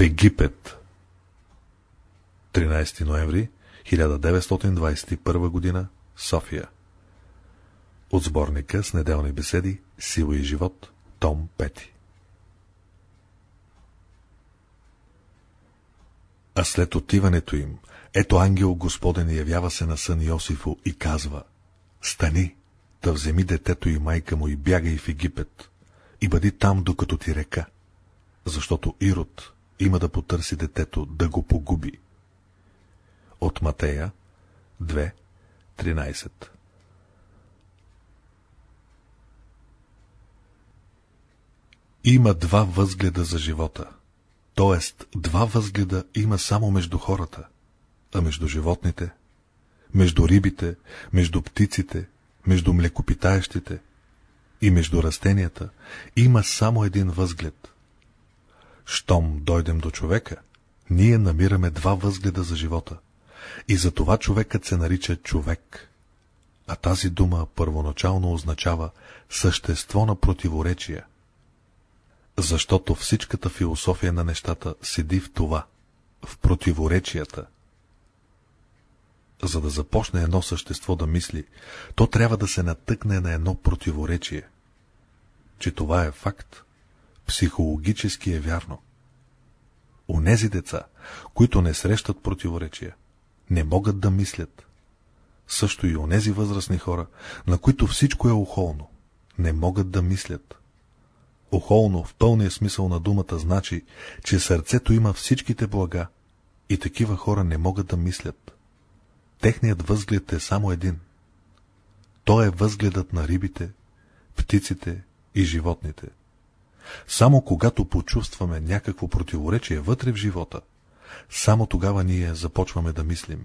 В Египет 13 ноември 1921 г. София От сборника с неделни беседи Сила и живот Том 5 А след отиването им, ето ангел Господен явява се на сън Йосифо и казва Стани, да вземи детето и майка му и бягай в Египет и бъди там, докато ти река, защото Ирод има да потърси детето, да го погуби. От Матея 2.13 Има два възгледа за живота, т.е. два възгледа има само между хората, а между животните, между рибите, между птиците, между млекопитаещите и между растенията има само един възглед. Щом дойдем до човека, ние намираме два възгледа за живота. И за това човекът се нарича човек. А тази дума първоначално означава същество на противоречия. Защото всичката философия на нещата седи в това, в противоречията. За да започне едно същество да мисли, то трябва да се натъкне на едно противоречие. Че това е факт, психологически е вярно. Онези деца, които не срещат противоречия, не могат да мислят. Също и онези възрастни хора, на които всичко е охолно, не могат да мислят. Охолно в пълния смисъл на думата значи, че сърцето има всичките блага и такива хора не могат да мислят. Техният възглед е само един. То е възгледът на рибите, птиците и животните. Само когато почувстваме някакво противоречие вътре в живота, само тогава ние започваме да мислим.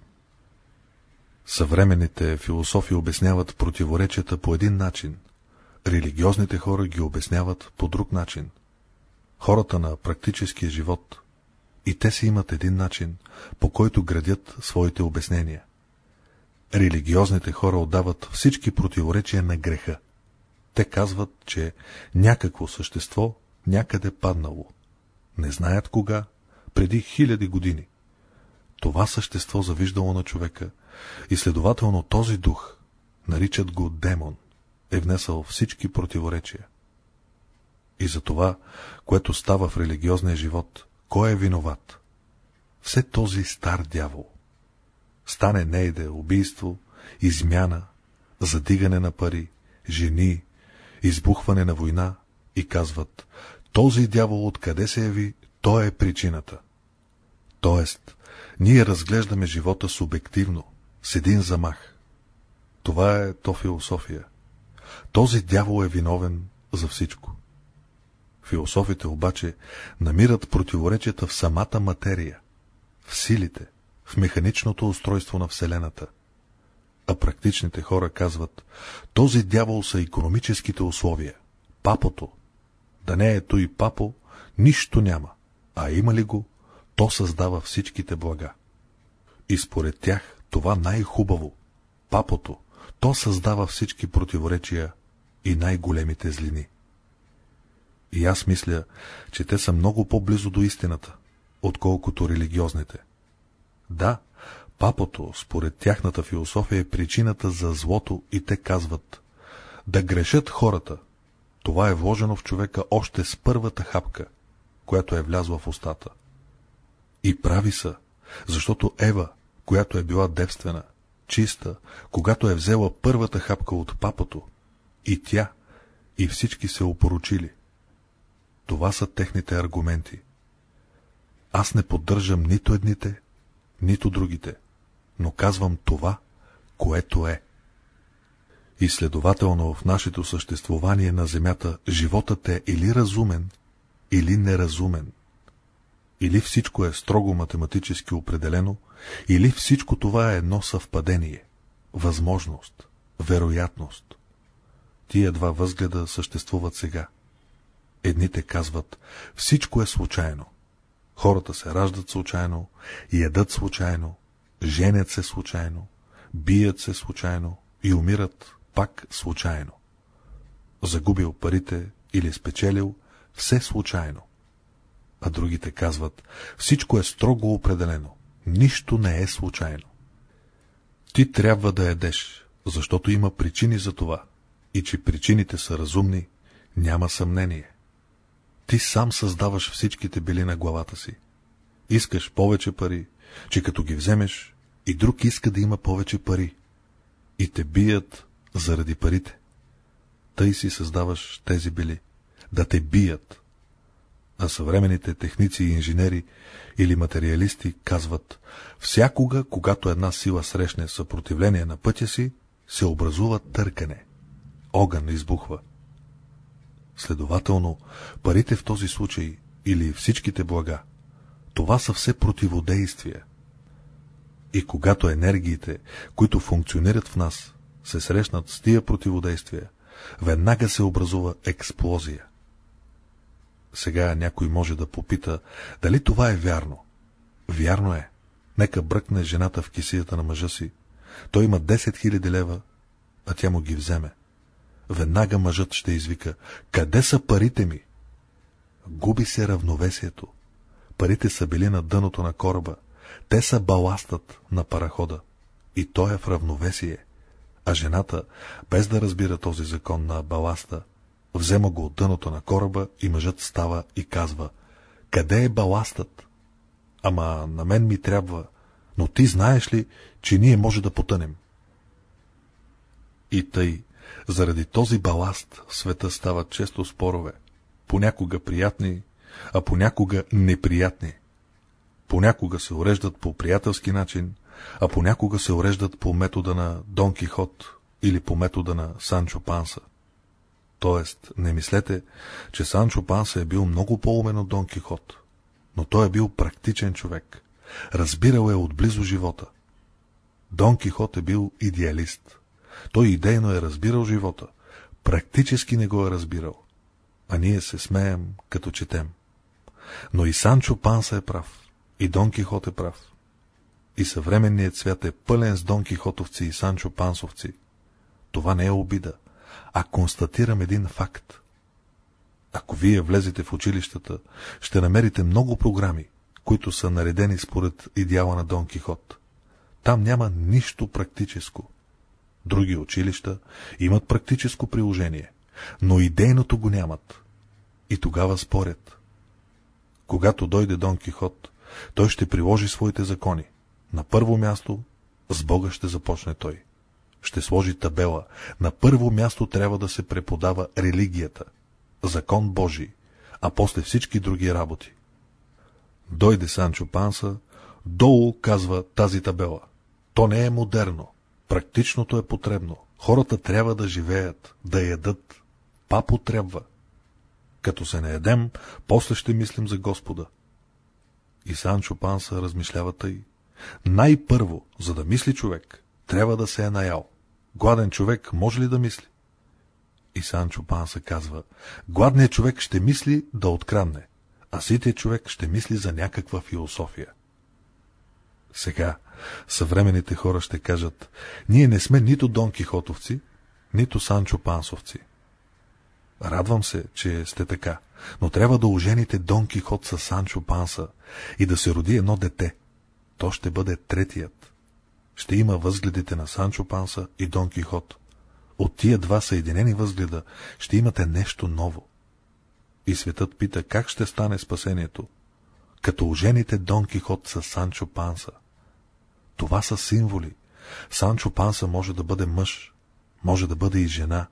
Съвременните философи обясняват противоречията по един начин, религиозните хора ги обясняват по друг начин. Хората на практическия живот и те си имат един начин, по който градят своите обяснения. Религиозните хора отдават всички противоречия на греха. Те казват, че някакво същество някъде паднало. Не знаят кога, преди хиляди години. Това същество завиждало на човека и следователно този дух, наричат го демон, е внесъл всички противоречия. И за това, което става в религиозния живот, кой е виноват? Все този стар дявол. Стане нейде убийство, измяна, задигане на пари, жени, избухване на война и казват, този дявол откъде се яви, той е причината. Тоест, ние разглеждаме живота субективно, с един замах. Това е то философия. Този дявол е виновен за всичко. Философите обаче намират противоречията в самата материя, в силите, в механичното устройство на Вселената. А практичните хора казват, този дявол са економическите условия, папото. Да не е той папо, нищо няма, а има ли го, то създава всичките блага. И според тях това най-хубаво, папото, то създава всички противоречия и най-големите злини. И аз мисля, че те са много по-близо до истината, отколкото религиозните. Да, папото, според тяхната философия, е причината за злото и те казват да грешат хората. Това е вложено в човека още с първата хапка, която е влязла в устата. И прави са, защото Ева, която е била девствена, чиста, когато е взела първата хапка от папото, и тя, и всички се опоручили. Това са техните аргументи. Аз не поддържам нито едните, нито другите, но казвам това, което е. И следователно в нашето съществувание на Земята животът е или разумен, или неразумен. Или всичко е строго математически определено, или всичко това е едно съвпадение, възможност, вероятност. Тия два възгледа съществуват сега. Едните казват, всичко е случайно. Хората се раждат случайно, ядат случайно, женят се случайно, бият се случайно и умират пак случайно. Загубил парите или спечелил все случайно. а другите казват, всичко е строго определено, нищо не е случайно. Ти трябва да ядеш, защото има причини за това, и че причините са разумни, няма съмнение. Ти сам създаваш всичките били на главата си. Искаш повече пари, че като ги вземеш, и друг иска да има повече пари. И те бият заради парите. Тъй си създаваш тези били. Да те бият. А съвременните техници и инженери или материалисти казват, всякога, когато една сила срещне съпротивление на пътя си, се образува търкане. Огън избухва. Следователно, парите в този случай или всичките блага, това са все противодействия. И когато енергиите, които функционират в нас, се срещнат с тия противодействия, веднага се образува експлозия. Сега някой може да попита, дали това е вярно. Вярно е. Нека бръкне жената в кисията на мъжа си. Той има 10 000 лева, а тя му ги вземе. Веднага мъжът ще извика, къде са парите ми? Губи се равновесието. Парите са били на дъното на кораба. Те са баластът на парахода. И той е в равновесие. А жената, без да разбира този закон на баласта, взема го от дъното на кораба и мъжът става и казва, къде е баластът? Ама на мен ми трябва, но ти знаеш ли, че ние може да потънем? И тъй, заради този баласт в света стават често спорове, понякога приятни, а понякога неприятни. Понякога се уреждат по приятелски начин, а понякога се уреждат по метода на Дон Кихот или по метода на Санчо Панса. Тоест, не мислете, че Санчо Панса е бил много по-умен от Дон Кихот, но той е бил практичен човек. Разбирал е отблизо живота. Дон Кихот е бил идеалист. Той идейно е разбирал живота, практически не го е разбирал, а ние се смеем, като четем. Но и Санчо Панса е прав, и Дон Кихот е прав. И съвременният свят е пълен с Дон Кихотовци и Санчо Пансовци. Това не е обида, а констатирам един факт. Ако вие влезете в училищата, ще намерите много програми, които са наредени според идеала на Дон Кихот. Там няма нищо практическо. Други училища имат практическо приложение, но идейното го нямат. И тогава спорят. Когато дойде Дон Кихот, той ще приложи своите закони. На първо място с Бога ще започне той. Ще сложи табела. На първо място трябва да се преподава религията, закон Божий, а после всички други работи. Дойде Санчо Панса, долу казва тази табела. То не е модерно. Практичното е потребно. Хората трябва да живеят, да ядат. Папо трябва. Като се не едем, после ще мислим за Господа. И Санчо Панса размишлява тъй. Най-първо, за да мисли човек, трябва да се е наял. Гладен човек може ли да мисли? И Санчо Панса казва, гладният човек ще мисли да откранне, а ситият човек ще мисли за някаква философия. Сега съвременните хора ще кажат, ние не сме нито Дон Кихотовци, нито Санчо Пансовци. Радвам се, че сте така, но трябва да ожените Дон Кихот с Санчо Панса и да се роди едно дете. То ще бъде третият. Ще има възгледите на Санчо Панса и Дон Кихот. От тия два съединени възгледа ще имате нещо ново. И светът пита, как ще стане спасението, като ожените Дон Кихот с Санчо Панса. Това са символи. Санчо Панса може да бъде мъж, може да бъде и жена.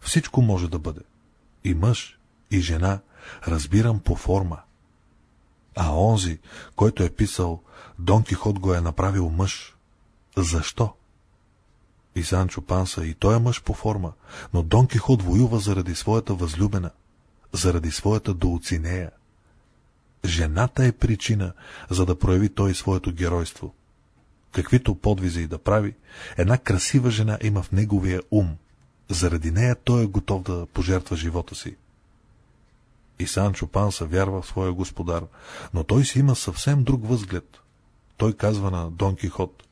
Всичко може да бъде. И мъж, и жена, разбирам по форма. А онзи, който е писал, Дон Кихот го е направил мъж. Защо? И Санчо Панса, и той е мъж по форма, но Дон Кихот воюва заради своята възлюбена, заради своята доуцинея. Жената е причина, за да прояви той своето геройство каквито подвизи и да прави, една красива жена има в неговия ум. Заради нея той е готов да пожертва живота си. И Санчо Панса вярва в своя господар, но той си има съвсем друг възглед. Той казва на Дон Кихот,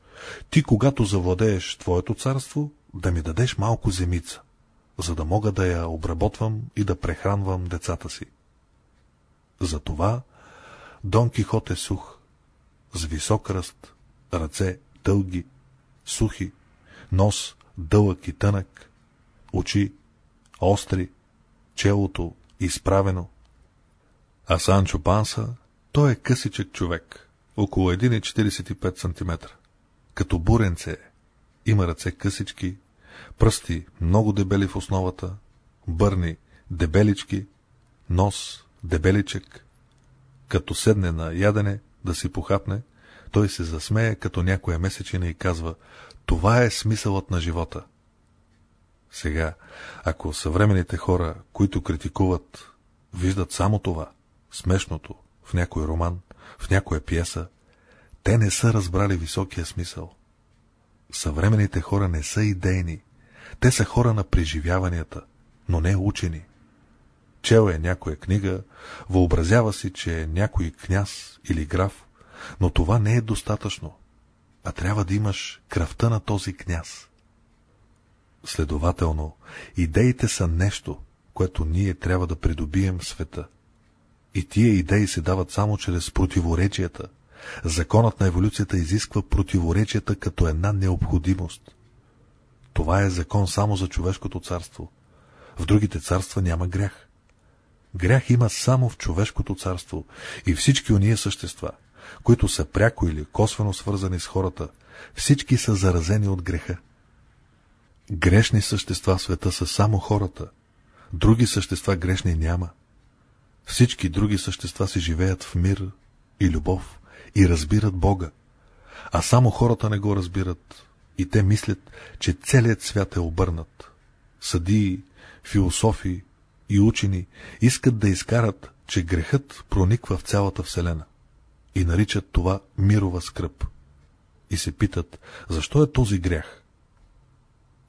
ти когато завладееш твоето царство, да ми дадеш малко земица, за да мога да я обработвам и да прехранвам децата си. Затова Дон Кихот е сух, с висок ръст, ръце дълги, сухи, нос дълъг и тънък, очи остри, челото изправено. А Санчо Панса, той е късичък човек, около 1,45 см. Като буренце е. Има ръце късички, пръсти много дебели в основата, бърни дебелички, нос дебеличък. Като седне на ядене да си похапне, той се засмее като някоя месечина и казва «Това е смисълът на живота». Сега, ако съвременните хора, които критикуват, виждат само това, смешното, в някой роман, в някоя пиеса, те не са разбрали високия смисъл. Съвременните хора не са идейни, те са хора на преживяванията, но не учени. Чел е някоя книга, въобразява си, че е някой княз или граф, но това не е достатъчно, а трябва да имаш кръвта на този княз. Следователно, идеите са нещо, което ние трябва да придобием в света. И тия идеи се дават само чрез противоречията. Законът на еволюцията изисква противоречията като една необходимост. Това е закон само за човешкото царство. В другите царства няма грях. Грях има само в човешкото царство и всички уния същества, които са пряко или косвено свързани с хората, всички са заразени от греха. Грешни същества в света са само хората. Други същества грешни няма. Всички други същества си живеят в мир и любов и разбират Бога. А само хората не го разбират и те мислят, че целият свят е обърнат. Съдии, философи и учени искат да изкарат, че грехът прониква в цялата Вселена и наричат това мирова скръп. И се питат, защо е този грях?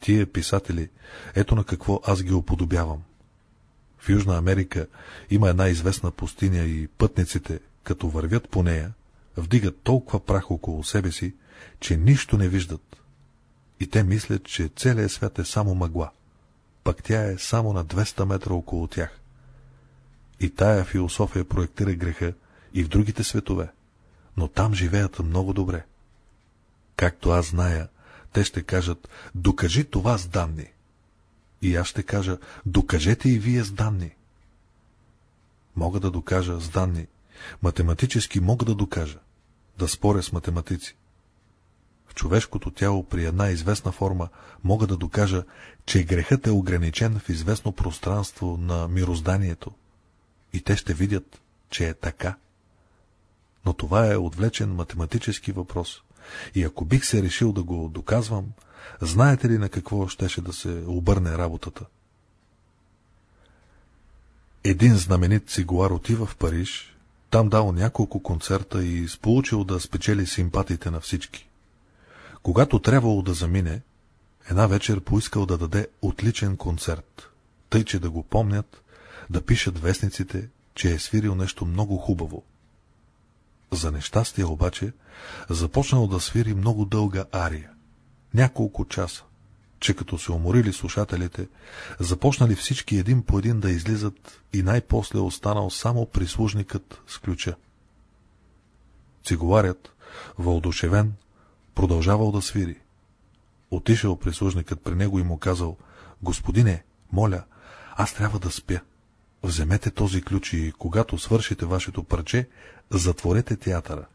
Тие писатели, ето на какво аз ги оподобявам. В Южна Америка има една известна пустиня и пътниците, като вървят по нея, вдигат толкова прах около себе си, че нищо не виждат. И те мислят, че целият свят е само мъгла, пък тя е само на 200 метра около тях. И тая философия проектира греха и в другите светове, но там живеят много добре. Както аз зная, те ще кажат, докажи това с данни. И аз ще кажа, докажете и вие с данни. Мога да докажа с данни. Математически мога да докажа. Да споря с математици. В човешкото тяло при една известна форма мога да докажа, че грехът е ограничен в известно пространство на мирозданието. И те ще видят, че е така. Но това е отвлечен математически въпрос. И ако бих се решил да го доказвам, знаете ли на какво щеше да се обърне работата? Един знаменит цигуар отива в Париж, там дал няколко концерта и сполучил да спечели симпатиите на всички. Когато трябвало да замине, една вечер поискал да даде отличен концерт, тъй че да го помнят, да пишат вестниците, че е свирил нещо много хубаво. За нещастие обаче започнал да свири много дълга ария. Няколко часа, че като се уморили слушателите, започнали всички един по един да излизат и най-после останал само прислужникът с ключа. Цигуларят, въодушевен, продължавал да свири. Отишъл прислужникът при него и му казал, Господине, моля, аз трябва да спя. Вземете този ключ и когато свършите вашето парче, затворете театъра.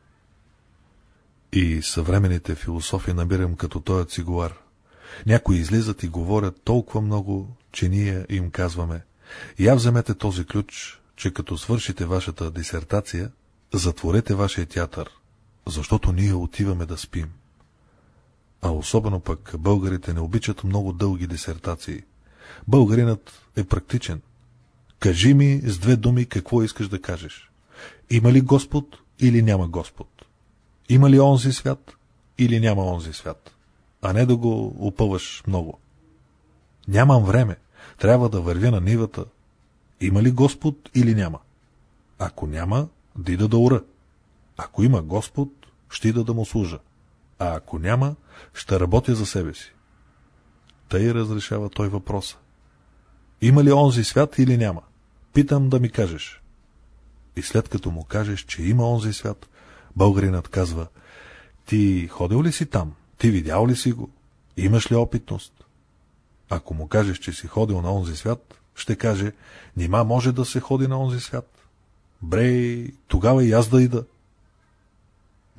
И съвременните философи набирам като този цигуар. Някои излизат и говорят толкова много, че ние им казваме, я вземете този ключ, че като свършите вашата дисертация, затворете вашия театър, защото ние отиваме да спим. А особено пък българите не обичат много дълги дисертации. Българинът е практичен. Кажи ми с две думи какво искаш да кажеш. Има ли Господ или няма Господ? Има ли онзи свят или няма онзи свят? А не да го опъваш много. Нямам време. Трябва да вървя на нивата. Има ли Господ или няма? Ако няма, дида да ура. Ако има Господ, ще да да му служа. А ако няма, ще работя за себе си. Тъй разрешава той въпроса. Има ли онзи свят или няма? Питам да ми кажеш. И след като му кажеш, че има онзи свят, българинът казва, ти ходил ли си там? Ти видял ли си го? Имаш ли опитност? Ако му кажеш, че си ходил на онзи свят, ще каже, нима може да се ходи на онзи свят. Брей, тогава и аз да ида.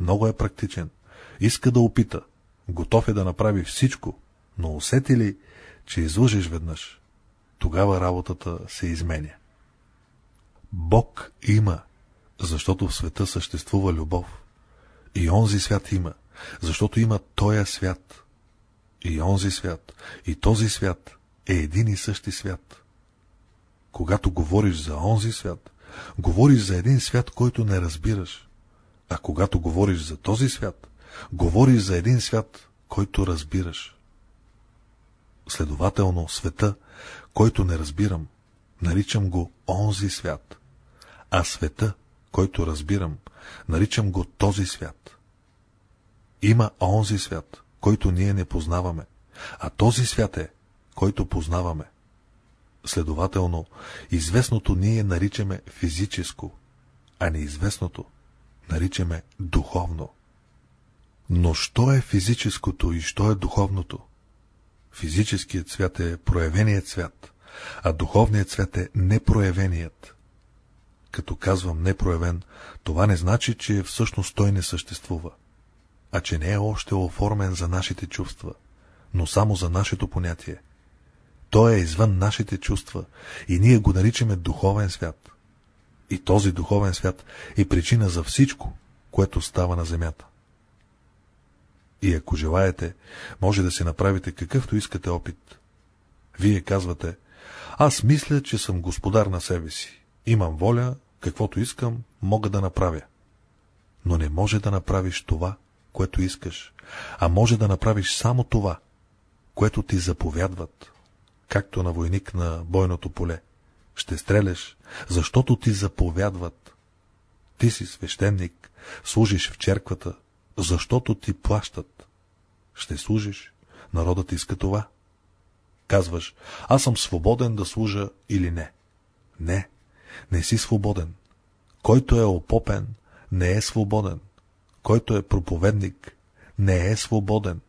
Много е практичен. Иска да опита. Готов е да направи всичко, но усети ли, че излъжеш веднъж, тогава работата се изменя. Бог има, защото в света съществува любов. И онзи свят има, защото има тоя свят. И онзи свят, и този свят е един и същи свят. Когато говориш за онзи свят, говориш за един свят, който не разбираш. А когато говориш за този свят, говориш за един свят, който разбираш. Следователно, света, който не разбирам, наричам го онзи свят, а света, който разбирам, наричам го този свят. Има онзи свят, който ние не познаваме, а този свят е, който познаваме. Следователно, известното ние наричаме физическо, а неизвестното наричаме духовно. Но що е физическото и що е духовното? Физическият свят е проявеният свят, а духовният свят е непроявеният. Като казвам непроявен, това не значи, че всъщност той не съществува, а че не е още оформен за нашите чувства, но само за нашето понятие. Той е извън нашите чувства и ние го наричаме духовен свят. И този духовен свят е причина за всичко, което става на земята. И ако желаете, може да си направите какъвто искате опит. Вие казвате, аз мисля, че съм господар на себе си. Имам воля, каквото искам, мога да направя. Но не може да направиш това, което искаш, а може да направиш само това, което ти заповядват, както на войник на бойното поле. Ще стреляш, защото ти заповядват. Ти си свещеник, служиш в черквата, защото ти плащат. Ще служиш, народът иска това. Казваш, аз съм свободен да служа или не. Не, не си свободен. Който е опопен, не е свободен. Който е проповедник, не е свободен.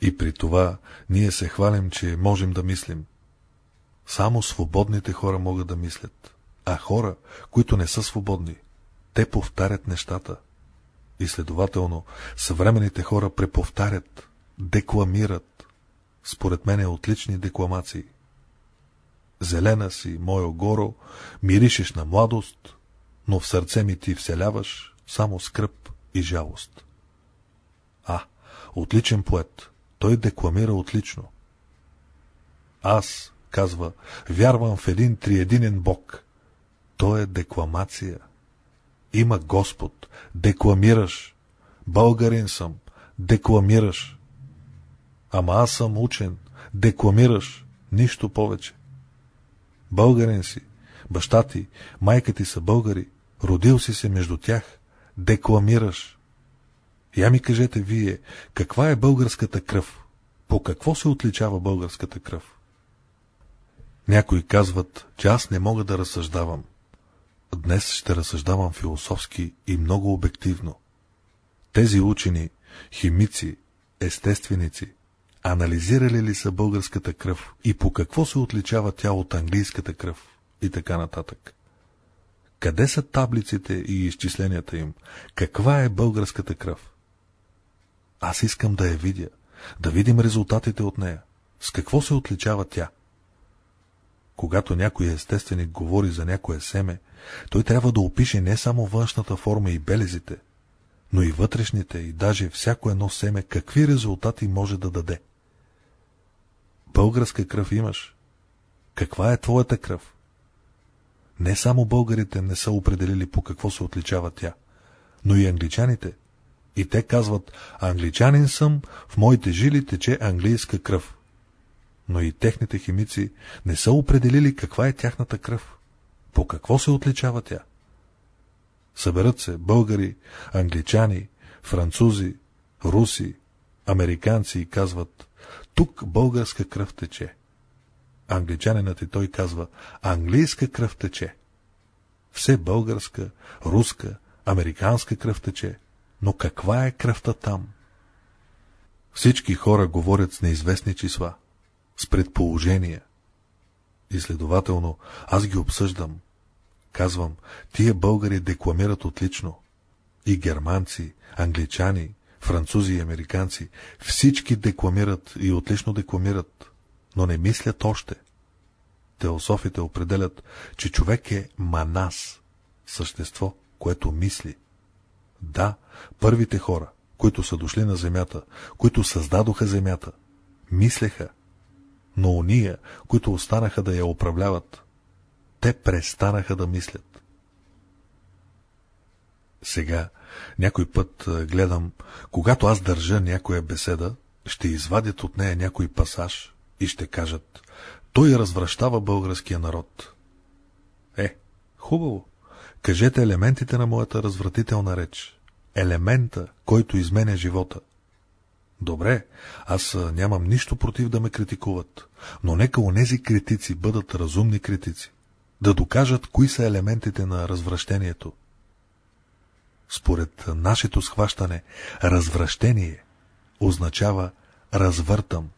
И при това ние се хвалим, че можем да мислим. Само свободните хора могат да мислят, а хора, които не са свободни, те повтарят нещата. И следователно, съвременните хора преповтарят, декламират, според мен е отлични декламации. Зелена си, моя горо, миришеш на младост, но в сърце ми ти вселяваш само скръп и жалост. А, отличен поет, той декламира отлично. Аз, казва, вярвам в един триединен Бог. То е декламация. Има Господ, декламираш. Българин съм, декламираш. Ама аз съм учен, декламираш, нищо повече. Българин си, баща ти, майка ти са българи, родил си се между тях, декламираш. Я ми кажете вие, каква е българската кръв? По какво се отличава българската кръв? Някои казват, че аз не мога да разсъждавам. Днес ще разсъждавам философски и много обективно. Тези учени, химици, естественици, анализирали ли са българската кръв и по какво се отличава тя от английската кръв и така нататък. Къде са таблиците и изчисленията им? Каква е българската кръв? Аз искам да я видя, да видим резултатите от нея. С какво се отличава тя? Когато някой естественик говори за някое семе, той трябва да опише не само външната форма и белезите, но и вътрешните и даже всяко едно семе какви резултати може да даде. Българска кръв имаш. Каква е твоята кръв? Не само българите не са определили по какво се отличава тя, но и англичаните. И те казват, англичанин съм, в моите жили тече английска кръв но и техните химици не са определили каква е тяхната кръв. По какво се отличава тя? Съберат се българи, англичани, французи, руси, американци и казват, тук българска кръв тече. Англичанинът и той казва, английска кръв тече. Все българска, руска, американска кръв тече. Но каква е кръвта там? Всички хора говорят с неизвестни числа, с предположения. И следователно, аз ги обсъждам. Казвам, тия българи декламират отлично. И германци, англичани, французи и американци, всички декламират и отлично декламират, но не мислят още. Теософите определят, че човек е манас, същество, което мисли. Да, първите хора, които са дошли на земята, които създадоха земята, мислеха, но ония, които останаха да я управляват, те престанаха да мислят. Сега, някой път гледам, когато аз държа някоя беседа, ще извадят от нея някой пасаж и ще кажат, той развръщава българския народ. Е, хубаво. Кажете елементите на моята развратителна реч. Елемента, който изменя живота. Добре, аз нямам нищо против да ме критикуват, но нека онези критици бъдат разумни критици, да докажат кои са елементите на развращението. Според нашето схващане, развращение означава развъртам.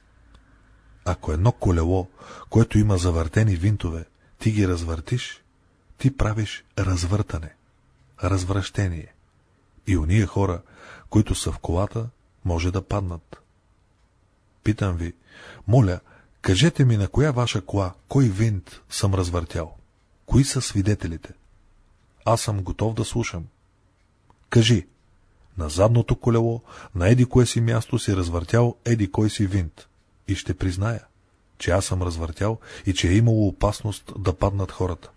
Ако едно колело, което има завъртени винтове, ти ги развъртиш, ти правиш развъртане, развращение. И уния хора, които са в колата, може да паднат. Питам ви, моля, кажете ми на коя ваша кола, кой винт съм развъртял? Кои са свидетелите? Аз съм готов да слушам. Кажи, на задното колело, на еди кое си място си развъртял еди кой си винт. И ще призная, че аз съм развъртял и че е имало опасност да паднат хората.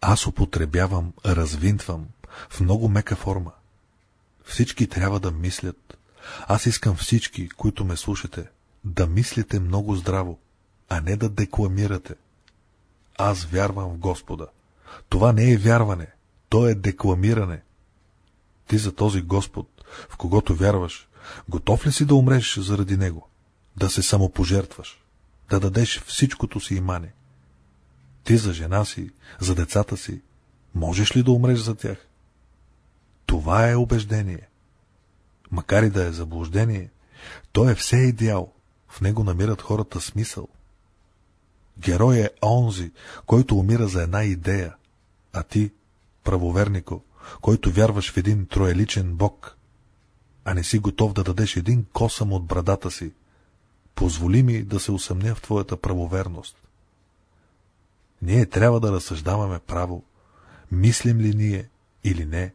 Аз употребявам, развинтвам, в много мека форма. Всички трябва да мислят. Аз искам всички, които ме слушате, да мислите много здраво, а не да декламирате. Аз вярвам в Господа. Това не е вярване, то е декламиране. Ти за този Господ, в когото вярваш, готов ли си да умреш заради Него? Да се самопожертваш, да дадеш всичкото си имане? Ти за жена си, за децата си, можеш ли да умреш за тях? Това е убеждение. Макар и да е заблуждение, то е все идеал. В него намират хората смисъл. Герой е онзи, който умира за една идея, а ти, правовернико, който вярваш в един троеличен бог, а не си готов да дадеш един косъм от брадата си, позволи ми да се усъмня в твоята правоверност. Ние трябва да разсъждаваме право, мислим ли ние или не.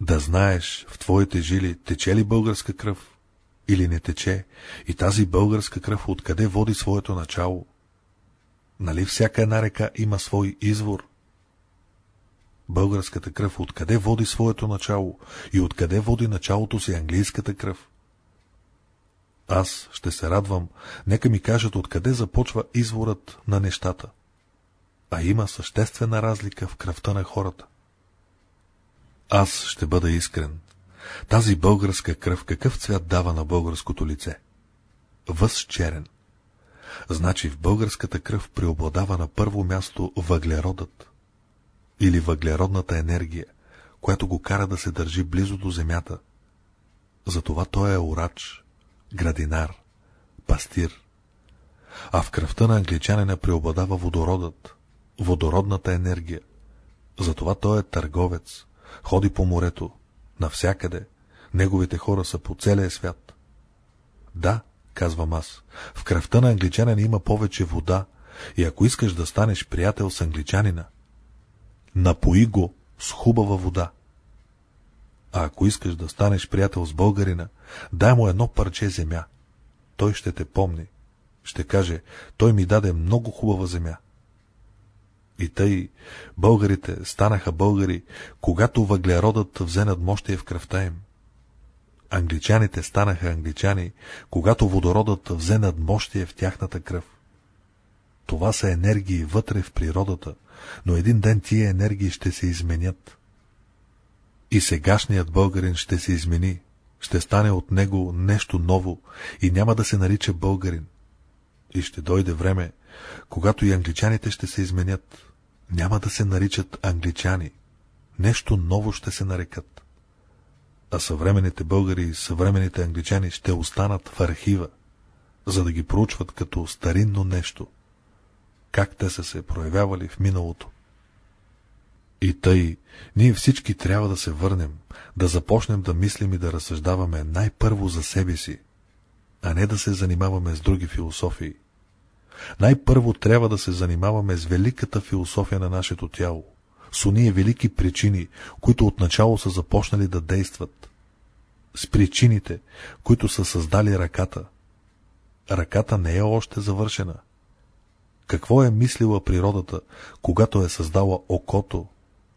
Да знаеш в твоите жили тече ли българска кръв или не тече и тази българска кръв откъде води своето начало. Нали всяка една река има свой извор? Българската кръв откъде води своето начало и откъде води началото си английската кръв? Аз ще се радвам, нека ми кажат откъде започва изворът на нещата. А има съществена разлика в кръвта на хората. Аз ще бъда искрен. Тази българска кръв какъв цвят дава на българското лице? Възчерен. Значи в българската кръв преобладава на първо място въглеродът или въглеродната енергия, която го кара да се държи близо до земята. Затова той е урач, градинар, пастир. А в кръвта на англичанина преобладава водородът, водородната енергия. Затова той е търговец, ходи по морето, навсякъде. Неговите хора са по целия свят. Да, казвам аз, в кръвта на англичанин има повече вода и ако искаш да станеш приятел с англичанина, напои го с хубава вода. А ако искаш да станеш приятел с българина, дай му едно парче земя. Той ще те помни. Ще каже, той ми даде много хубава земя. И тъй българите станаха българи, когато въглеродът взе надмощие в кръвта им. Англичаните станаха англичани, когато водородът взе надмощие в тяхната кръв. Това са енергии вътре в природата, но един ден тия енергии ще се изменят. И сегашният българин ще се измени, ще стане от него нещо ново и няма да се нарича българин. И ще дойде време, когато и англичаните ще се изменят, няма да се наричат англичани. Нещо ново ще се нарекат. А съвременните българи и съвременните англичани ще останат в архива, за да ги проучват като старинно нещо. Как те са се проявявали в миналото. И тъй, ние всички трябва да се върнем, да започнем да мислим и да разсъждаваме най-първо за себе си, а не да се занимаваме с други философии. Най-първо трябва да се занимаваме с великата философия на нашето тяло, с уния велики причини, които отначало са започнали да действат, с причините, които са създали ръката. Ръката не е още завършена. Какво е мислила природата, когато е създала окото,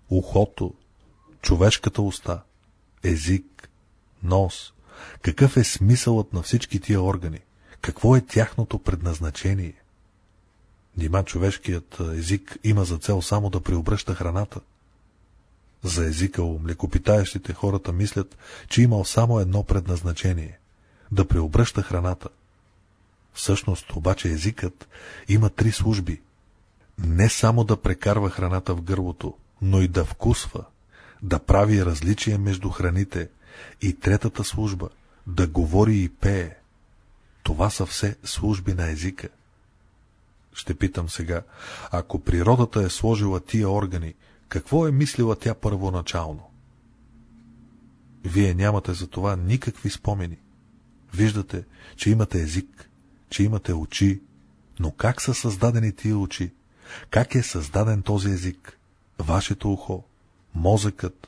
ухото, човешката уста, език, нос? Какъв е смисълът на всички тия органи? Какво е тяхното предназначение? Нима човешкият език има за цел само да преобръща храната. За езика у млекопитаещите хората мислят, че имал само едно предназначение – да преобръща храната. Всъщност обаче езикът има три служби. Не само да прекарва храната в гърлото, но и да вкусва, да прави различие между храните и третата служба – да говори и пее. Това са все служби на езика. Ще питам сега, ако природата е сложила тия органи, какво е мислила тя първоначално? Вие нямате за това никакви спомени. Виждате, че имате език, че имате очи, но как са създадени тия очи? Как е създаден този език? Вашето ухо, мозъкът?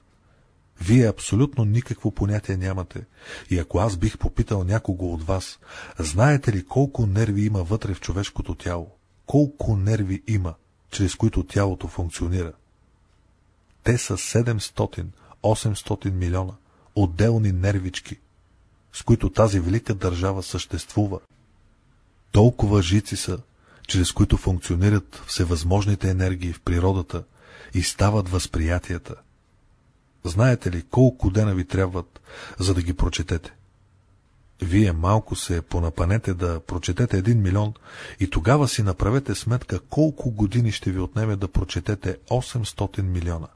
Вие абсолютно никакво понятие нямате. И ако аз бих попитал някого от вас, знаете ли колко нерви има вътре в човешкото тяло? колко нерви има, чрез които тялото функционира. Те са 700-800 милиона отделни нервички, с които тази велика държава съществува. Толкова жици са, чрез които функционират всевъзможните енергии в природата и стават възприятията. Знаете ли колко дена ви трябват, за да ги прочетете? Вие малко се понапанете да прочетете един милион и тогава си направете сметка колко години ще ви отнеме да прочетете 800 милиона.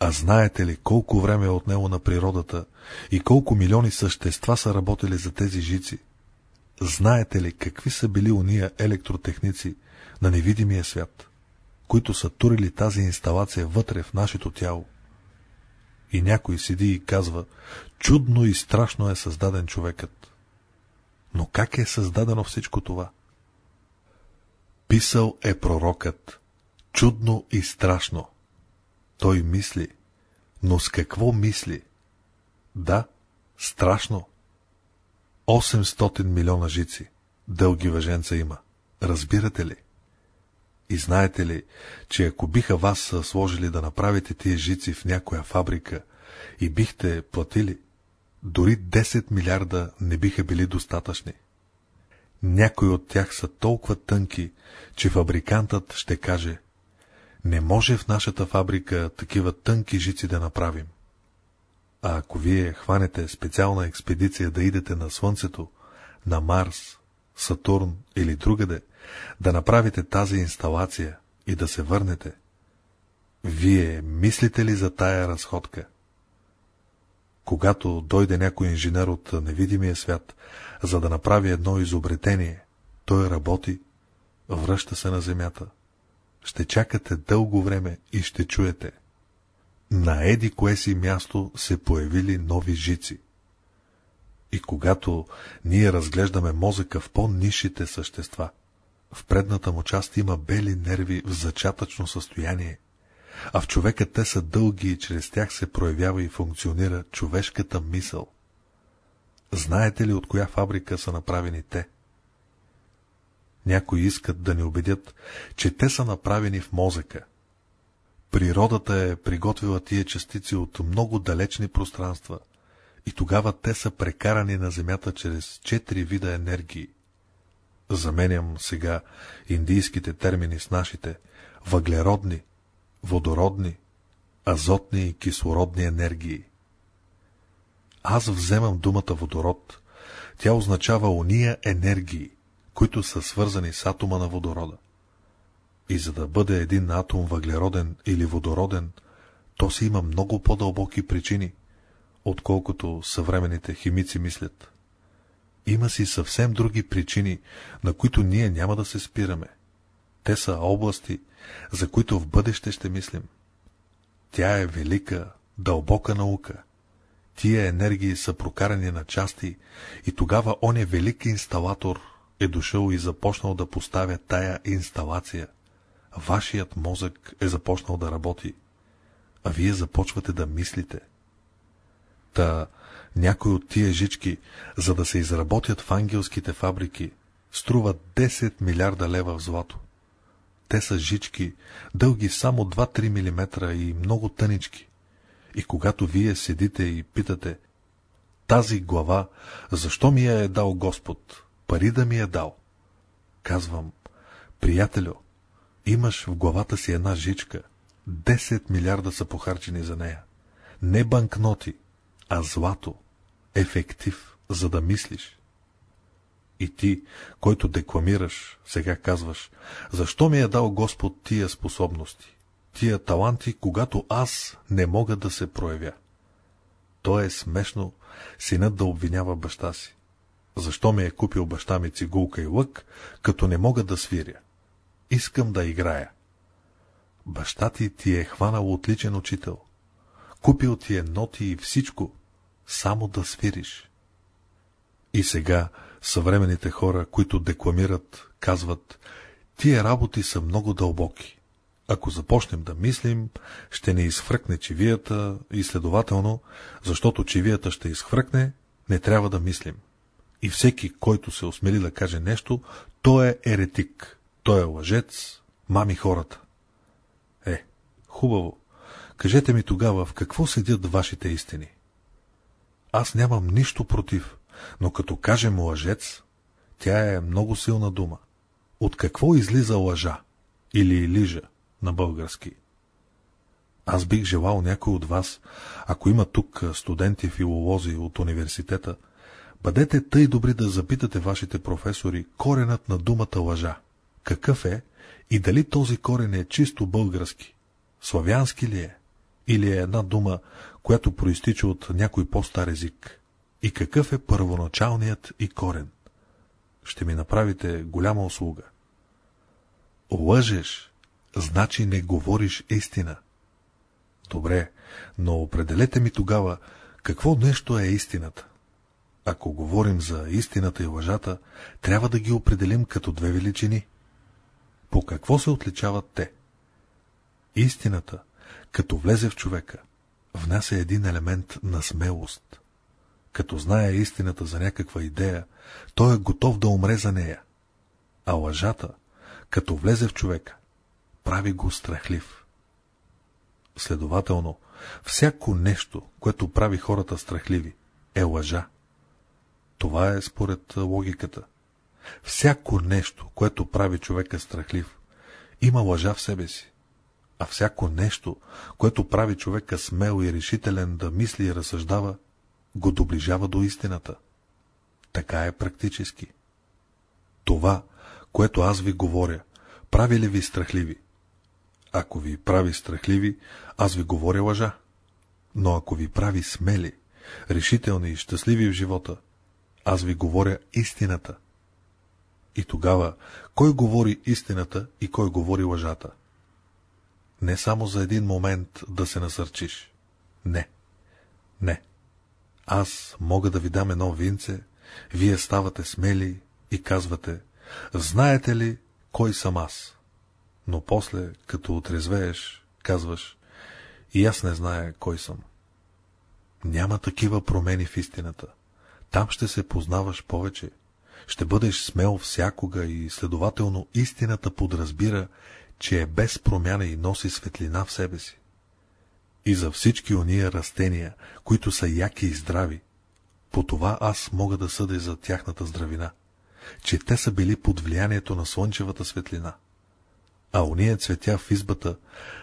А знаете ли колко време е отнело на природата и колко милиони същества са работили за тези жици? Знаете ли какви са били уния електротехници на невидимия свят, които са турили тази инсталация вътре в нашето тяло? И някой седи и казва, чудно и страшно е създаден човекът. Но как е създадено всичко това? Писал е пророкът. Чудно и страшно. Той мисли. Но с какво мисли? Да, страшно. 800 милиона жици. Дълги въженца има. Разбирате ли? И знаете ли, че ако биха вас сложили да направите тия жици в някоя фабрика и бихте платили, дори 10 милиарда не биха били достатъчни. Някои от тях са толкова тънки, че фабрикантът ще каже Не може в нашата фабрика такива тънки жици да направим. А ако вие хванете специална експедиция да идете на Слънцето, на Марс, Сатурн или другаде, да направите тази инсталация и да се върнете, вие мислите ли за тая разходка? Когато дойде някой инженер от невидимия свят, за да направи едно изобретение, той работи, връща се на земята. Ще чакате дълго време и ще чуете. На еди кое си място се появили нови жици. И когато ние разглеждаме мозъка в по-нишите същества, в предната му част има бели нерви в зачатъчно състояние, а в човека те са дълги и чрез тях се проявява и функционира човешката мисъл. Знаете ли от коя фабрика са направени те? Някои искат да ни убедят, че те са направени в мозъка. Природата е приготвила тия частици от много далечни пространства и тогава те са прекарани на Земята чрез четири вида енергии. Заменям сега индийските термини с нашите въглеродни, водородни, азотни и кислородни енергии. Аз вземам думата водород. Тя означава ония енергии, които са свързани с атома на водорода. И за да бъде един атом въглероден или водороден, то си има много по-дълбоки причини, отколкото съвременните химици мислят. Има си съвсем други причини, на които ние няма да се спираме. Те са области, за които в бъдеще ще мислим. Тя е велика, дълбока наука. Тия енергии са прокарани на части и тогава он е велик инсталатор е дошъл и започнал да поставя тая инсталация. Вашият мозък е започнал да работи, а вие започвате да мислите. Та някои от тия жички, за да се изработят в ангелските фабрики, струват 10 милиарда лева в злато. Те са жички, дълги само 2-3 мм и много тънички. И когато вие седите и питате, тази глава, защо ми я е дал Господ? Пари да ми е дал. Казвам, приятелю, имаш в главата си една жичка, 10 милиарда са похарчени за нея. Не банкноти, а злато, ефектив, за да мислиш. И ти, който декламираш, сега казваш, защо ми е дал Господ тия способности, тия таланти, когато аз не мога да се проявя. То е смешно синът да обвинява баща си. Защо ми е купил баща ми цигулка и лък, като не мога да свиря? Искам да играя. Баща ти ти е хванал отличен учител. Купил ти е ноти и всичко, само да свириш. И сега съвременните хора, които декламират, казват, тия работи са много дълбоки. Ако започнем да мислим, ще не изхвъркне чивията и следователно, защото чивията ще изхвъркне, не трябва да мислим. И всеки, който се осмели да каже нещо, той е еретик, той е лъжец, мами хората. Е, хубаво. Кажете ми тогава, в какво седят вашите истини? Аз нямам нищо против, но като кажем лъжец, тя е много силна дума. От какво излиза лъжа? Или лижа на български? Аз бих желал някой от вас, ако има тук студенти филолози от университета, бъдете тъй добри да запитате вашите професори коренът на думата лъжа. Какъв е и дали този корен е чисто български? Славянски ли е? Или е една дума, която проистича от някой по-стар език? И какъв е първоначалният и корен? Ще ми направите голяма услуга. Лъжеш, значи не говориш истина. Добре, но определете ми тогава, какво нещо е истината. Ако говорим за истината и лъжата, трябва да ги определим като две величини. По какво се отличават те? Истината, като влезе в човека, внася един елемент на смелост. Като знае истината за някаква идея, той е готов да умре за нея. А лъжата, като влезе в човека, прави го страхлив. Следователно, всяко нещо, което прави хората страхливи, е лъжа. Това е според логиката. Всяко нещо, което прави човека страхлив, има лъжа в себе си. А всяко нещо, което прави човека смел и решителен да мисли и разсъждава, го доближава до истината. Така е практически. Това, което аз ви говоря, прави ли ви страхливи? Ако ви прави страхливи, аз ви говоря лъжа. Но ако ви прави смели, решителни и щастливи в живота, аз ви говоря истината. И тогава, кой говори истината и кой говори лъжата? Не само за един момент да се насърчиш. Не. Не. Аз мога да ви дам едно винце, вие ставате смели и казвате, знаете ли кой съм аз? Но после, като отрезвееш, казваш, и аз не зная кой съм. Няма такива промени в истината. Там ще се познаваш повече. Ще бъдеш смел всякога и следователно истината подразбира, че е без промяна и носи светлина в себе си. И за всички ония растения, които са яки и здрави, по това аз мога да съдя за тяхната здравина, че те са били под влиянието на слънчевата светлина. А ония цветя в избата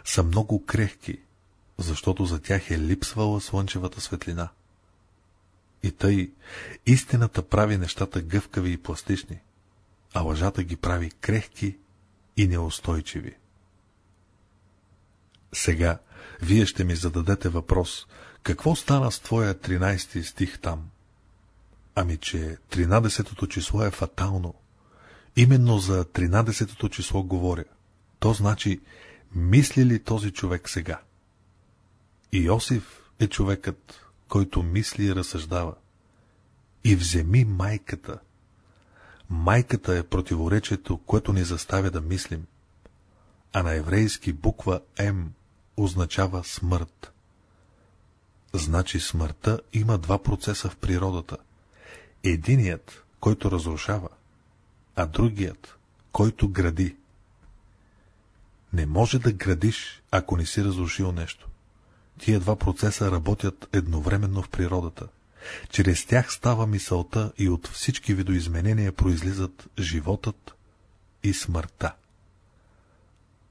са много крехки, защото за тях е липсвала слънчевата светлина. И тъй, истината прави нещата гъвкави и пластични, а лъжата ги прави крехки и неустойчиви. Сега вие ще ми зададете въпрос, какво стана с твоя 13 стих там? Ами, че 13-то число е фатално. Именно за 13-то число говоря. То значи, мисли ли този човек сега? Иосиф е човекът, който мисли и разсъждава. И вземи майката. Майката е противоречието, което ни заставя да мислим. А на еврейски буква М означава смърт. Значи смъртта има два процеса в природата. Единият, който разрушава, а другият, който гради. Не може да градиш, ако не си разрушил нещо. Тия два процеса работят едновременно в природата. Чрез тях става мисълта и от всички видоизменения произлизат животът и смъртта.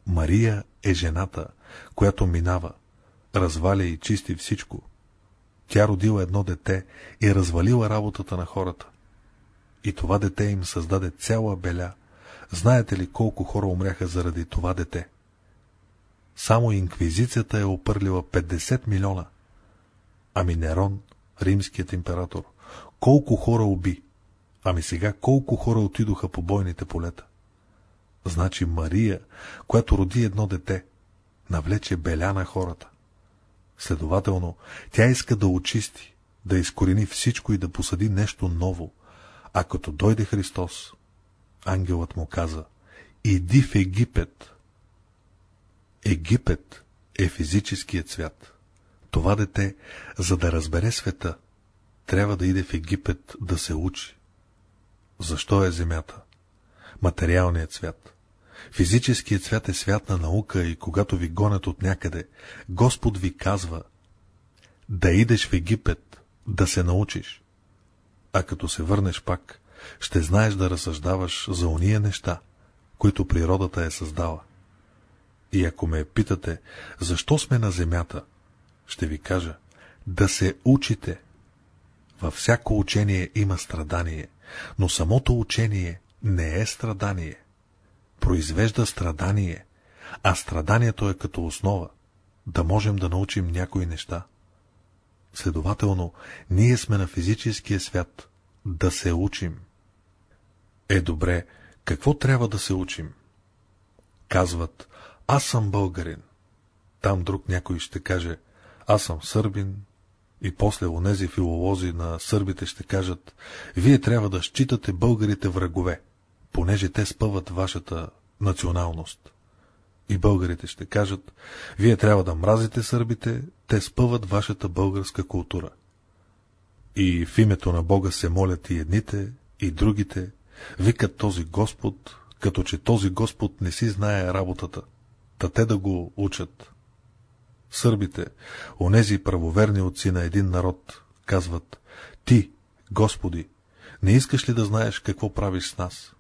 Мария е жената, която минава, разваля и чисти всичко. Тя родила едно дете и развалила работата на хората. И това дете им създаде цяла беля. Знаете ли колко хора умряха заради това дете? Само инквизицията е опърлила 50 милиона. Ами Нерон, римският император, колко хора уби? Ами сега колко хора отидоха по бойните полета? Значи Мария, която роди едно дете, навлече беля на хората. Следователно, тя иска да очисти, да изкорени всичко и да посади нещо ново. А като дойде Христос, ангелът му каза, иди в Египет. Египет е физическият свят. Това дете, за да разбере света, трябва да иде в Египет да се учи. Защо е земята? Материалният свят. Физическият свят е свят на наука и когато ви гонят от някъде, Господ ви казва да идеш в Египет, да се научиш. А като се върнеш пак, ще знаеш да разсъждаваш за уния неща, които природата е създала. И ако ме питате, защо сме на земята, ще ви кажа, да се учите. Във всяко учение има страдание, но самото учение не е страдание произвежда страдание, а страданието е като основа, да можем да научим някои неща. Следователно, ние сме на физическия свят, да се учим. Е добре, какво трябва да се учим? Казват, аз съм българин. Там друг някой ще каже, аз съм сърбин, и после онези филолози на сърбите ще кажат, вие трябва да считате българите врагове понеже те спъват вашата националност. И българите ще кажат, вие трябва да мразите сърбите, те спъват вашата българска култура. И в името на Бога се молят и едните, и другите, викат този Господ, като че този Господ не си знае работата, та те да го учат. Сърбите, онези правоверни отци на един народ, казват, ти, Господи, не искаш ли да знаеш какво правиш с нас?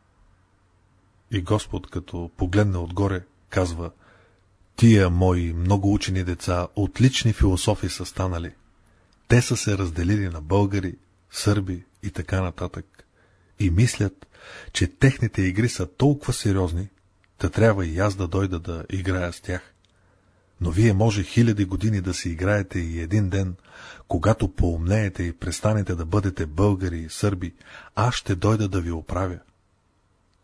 И Господ, като погледне отгоре, казва, Тия мои много учени деца, отлични философи са станали. Те са се разделили на българи, сърби и така нататък. И мислят, че техните игри са толкова сериозни, да трябва и аз да дойда да играя с тях. Но вие може хиляди години да си играете и един ден, когато поумнеете и престанете да бъдете българи и сърби, аз ще дойда да ви оправя.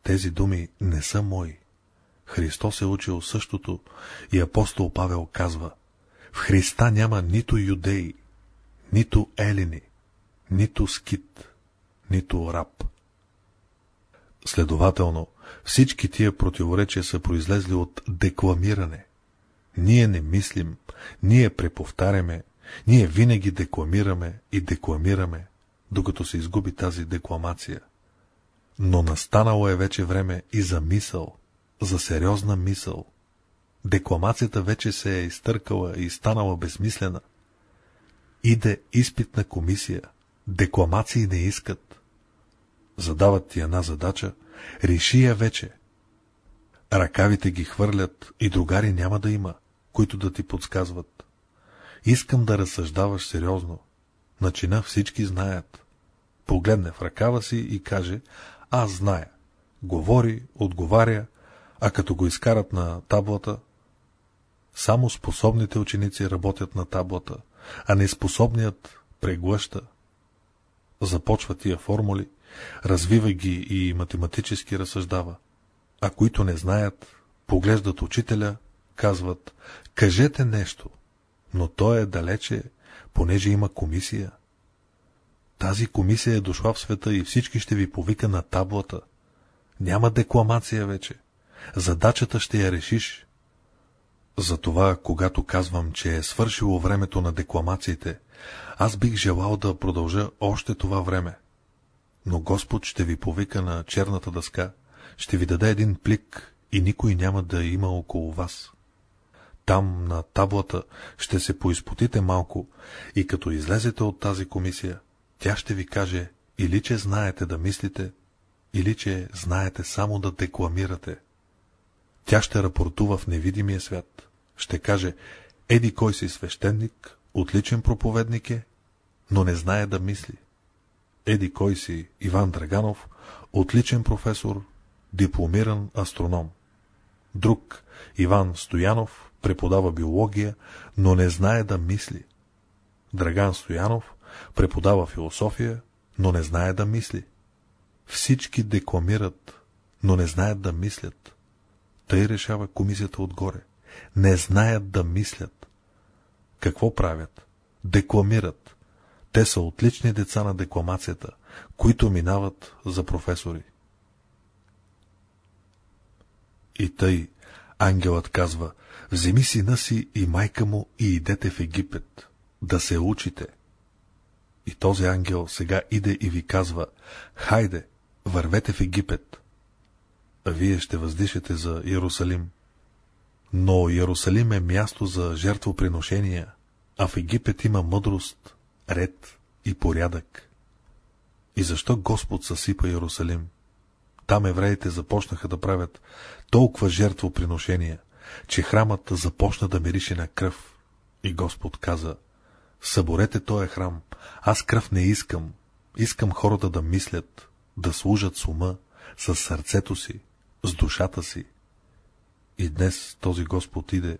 Тези думи не са мои. Христос е учил същото и апостол Павел казва, в Христа няма нито юдеи, нито елини, нито скит, нито раб. Следователно, всички тия противоречия са произлезли от декламиране. Ние не мислим, ние преповтаряме, ние винаги декламираме и декламираме, докато се изгуби тази декламация. Но настанало е вече време и за мисъл, за сериозна мисъл. Декламацията вече се е изтъркала и станала безмислена. Иде изпитна комисия. Декламации не искат. Задават ти една задача, реши я вече. Ръкавите ги хвърлят и другари няма да има, които да ти подсказват. Искам да разсъждаваш сериозно. Начина всички знаят. Погледне в ръкава си и каже, аз зная. Говори, отговаря, а като го изкарат на таблата, само способните ученици работят на таблата, а неспособният преглъща. Започва тия формули, развива ги и математически разсъждава. А които не знаят, поглеждат учителя, казват, кажете нещо, но той е далече, понеже има комисия. Тази комисия е дошла в света и всички ще ви повика на таблата. Няма декламация вече. Задачата ще я решиш. Затова, когато казвам, че е свършило времето на декламациите, аз бих желал да продължа още това време. Но Господ ще ви повика на черната дъска, ще ви даде един плик и никой няма да има около вас. Там, на таблата, ще се поизпотите малко и като излезете от тази комисия, тя ще ви каже или че знаете да мислите, или че знаете само да декламирате. Тя ще рапортува в невидимия свят. Ще каже, еди кой си свещеник, отличен проповедник е, но не знае да мисли. Еди кой си Иван Драганов, отличен професор, дипломиран астроном. Друг Иван Стоянов преподава биология, но не знае да мисли. Драган Стоянов преподава философия, но не знае да мисли. Всички декламират, но не знаят да мислят. Тъй решава комисията отгоре. Не знаят да мислят. Какво правят? Декламират. Те са отлични деца на декламацията, които минават за професори. И тъй ангелът казва, вземи сина си и майка му и идете в Египет, да се учите. И този ангел сега иде и ви казва, хайде, вървете в Египет. А вие ще въздишете за Иерусалим. Но Иерусалим е място за жертвоприношения, а в Египет има мъдрост, ред и порядък. И защо Господ съсипа Иерусалим? Там евреите започнаха да правят толкова жертвоприношения, че храмът започна да мирише на кръв. И Господ каза, съборете този храм, аз кръв не искам, искам хората да мислят, да служат с ума, с сърцето си, с душата си. И днес този Господ иде,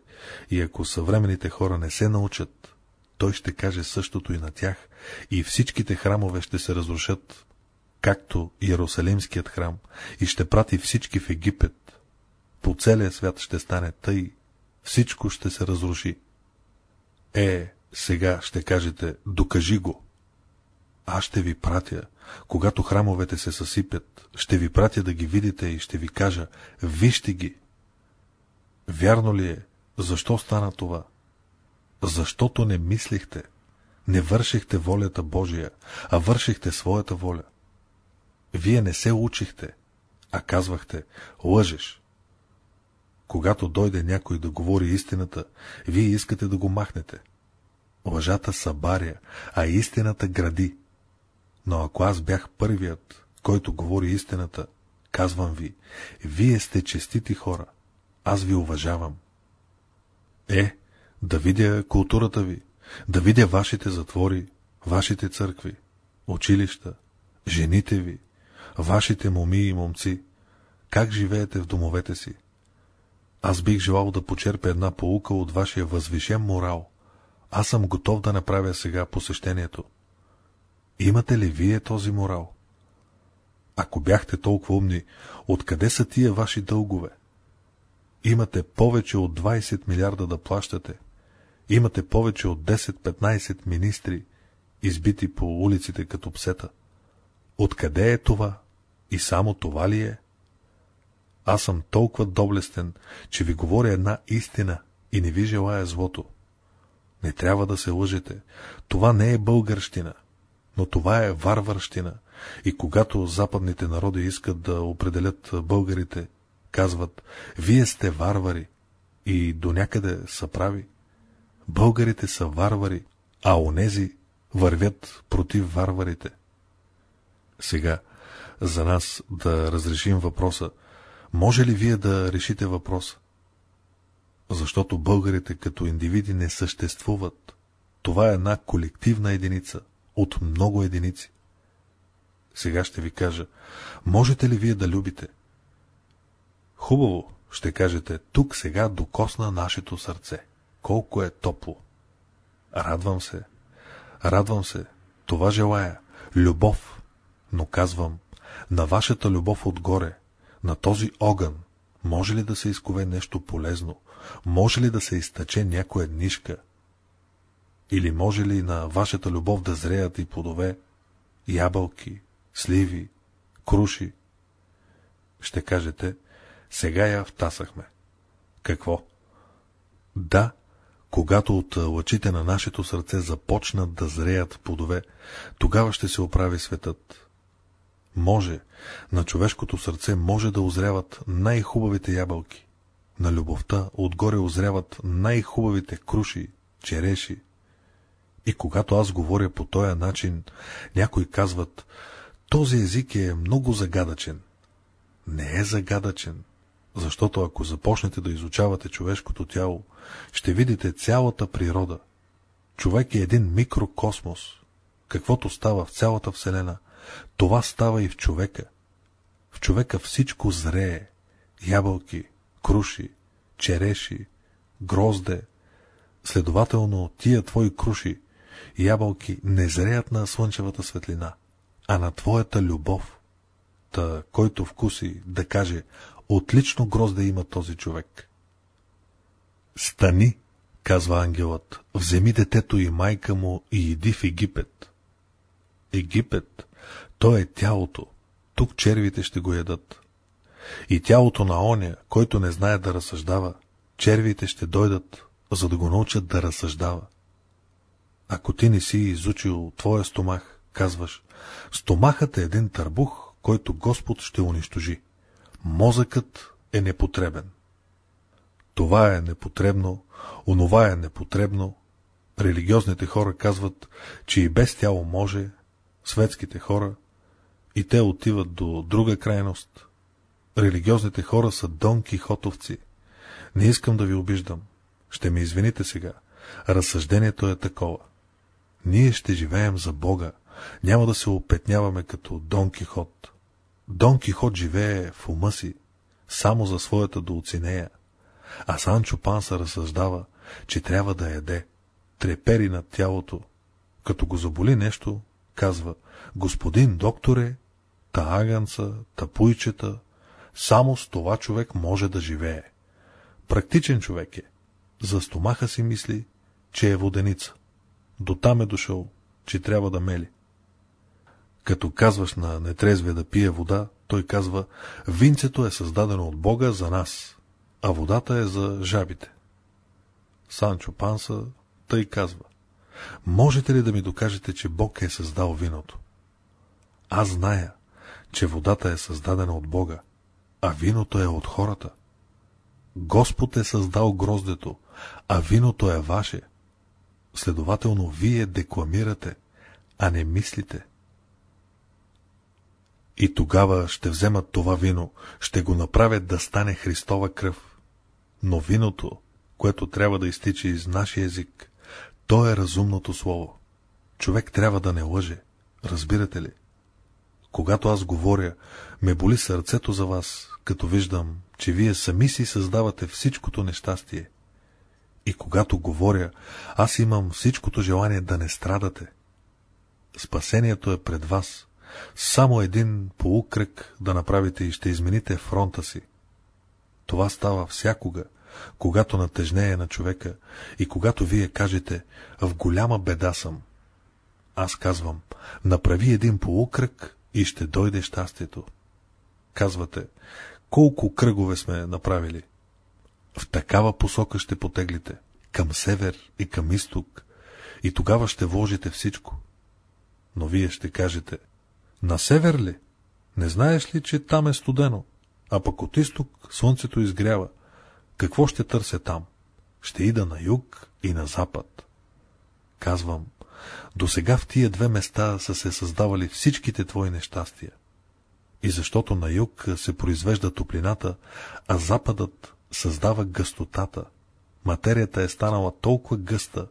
и ако съвременните хора не се научат, той ще каже същото и на тях, и всичките храмове ще се разрушат, както Иерусалимският храм, и ще прати всички в Египет. По целия свят ще стане тъй, всичко ще се разруши. Е, сега ще кажете, докажи го. Аз ще ви пратя, когато храмовете се съсипят, ще ви пратя да ги видите и ще ви кажа, вижте ги. Вярно ли е? Защо стана това? Защото не мислихте, не вършихте волята Божия, а вършихте своята воля. Вие не се учихте, а казвахте, лъжеш. Когато дойде някой да говори истината, вие искате да го махнете. Лъжата събаря, а истината гради. Но ако аз бях първият, който говори истината, казвам ви, вие сте честити хора, аз ви уважавам. Е, да видя културата ви, да видя вашите затвори, вашите църкви, училища, жените ви, вашите моми и момци, как живеете в домовете си. Аз бих желал да почерпя една полука от вашия възвишен морал. Аз съм готов да направя сега посещението. Имате ли вие този морал? Ако бяхте толкова умни, откъде са тия ваши дългове? Имате повече от 20 милиарда да плащате. Имате повече от 10-15 министри, избити по улиците като псета. Откъде е това? И само това ли е? Аз съм толкова доблестен, че ви говоря една истина и не ви желая злото. Не трябва да се лъжете. Това не е българщина, но това е варварщина. И когато западните народи искат да определят българите, казват, вие сте варвари и до някъде са прави. Българите са варвари, а онези вървят против варварите. Сега, за нас да разрешим въпроса, може ли вие да решите въпроса? Защото българите като индивиди не съществуват. Това е една колективна единица, от много единици. Сега ще ви кажа, можете ли вие да любите? Хубаво, ще кажете, тук сега докосна нашето сърце. Колко е топло. Радвам се. Радвам се. Това желая. Любов. Но казвам, на вашата любов отгоре, на този огън, може ли да се изкове нещо полезно? Може ли да се изтъче някоя нишка? Или може ли на вашата любов да зреят и плодове, ябълки, сливи, круши? Ще кажете, сега я втасахме. Какво? Да, когато от лъчите на нашето сърце започнат да зреят плодове, тогава ще се оправи светът. Може, на човешкото сърце може да озряват най-хубавите ябълки. На любовта отгоре озряват най-хубавите круши, череши. И когато аз говоря по този начин, някои казват, този език е много загадъчен. Не е загадъчен, защото ако започнете да изучавате човешкото тяло, ще видите цялата природа. Човек е един микрокосмос. Каквото става в цялата Вселена, това става и в човека. В човека всичко зрее. Ябълки, круши, череши, грозде. Следователно, тия твои круши, ябълки не зреят на слънчевата светлина, а на твоята любов. Та, който вкуси, да каже, отлично грозде има този човек. Стани, казва ангелът, вземи детето и майка му и иди в Египет. Египет, то е тялото, тук червите ще го ядат. И тялото на оня, който не знае да разсъждава, червите ще дойдат, за да го научат да разсъждава. Ако ти не си изучил твоя стомах, казваш, стомахът е един търбух, който Господ ще унищожи. Мозъкът е непотребен. Това е непотребно, онова е непотребно. Религиозните хора казват, че и без тяло може, светските хора, и те отиват до друга крайност. Религиозните хора са Дон Кихотовци. Не искам да ви обиждам. Ще ме извините сега. Разсъждението е такова. Ние ще живеем за Бога. Няма да се опетняваме като Дон Кихот. Дон Кихот живее в ума си, само за своята доуцинея. А Санчо Панса разсъждава, че трябва да яде, трепери над тялото. Като го заболи нещо, казва, господин докторе, та аганца, та пуйчета, само с това човек може да живее. Практичен човек е. За стомаха си мисли, че е воденица. До там е дошъл, че трябва да мели. Като казваш на нетрезвия да пие вода, той казва, винцето е създадено от Бога за нас, а водата е за жабите. Санчо Панса тъй казва, можете ли да ми докажете, че Бог е създал виното? Аз зная, че водата е създадена от Бога, а виното е от хората. Господ е създал гроздето, а виното е ваше. Следователно, вие декламирате, а не мислите. И тогава ще вземат това вино, ще го направят да стане Христова кръв. Но виното, което трябва да изтича из нашия език, то е разумното слово. Човек трябва да не лъже. Разбирате ли? Когато аз говоря, ме боли сърцето за вас, като виждам, че вие сами си създавате всичкото нещастие. И когато говоря, аз имам всичкото желание да не страдате. Спасението е пред вас. Само един полукръг да направите и ще измените фронта си. Това става всякога, когато натежнее на човека и когато вие кажете «в голяма беда съм». Аз казвам, направи един полукръг и ще дойде щастието. Казвате, колко кръгове сме направили. В такава посока ще потеглите, към север и към изток, и тогава ще вложите всичко. Но вие ще кажете, на север ли? Не знаеш ли, че там е студено, а пък от изток слънцето изгрява. Какво ще търся там? Ще ида на юг и на запад. Казвам, до сега в тия две места са се създавали всичките твои нещастия. И защото на юг се произвежда топлината, а западът създава гъстотата, материята е станала толкова гъста,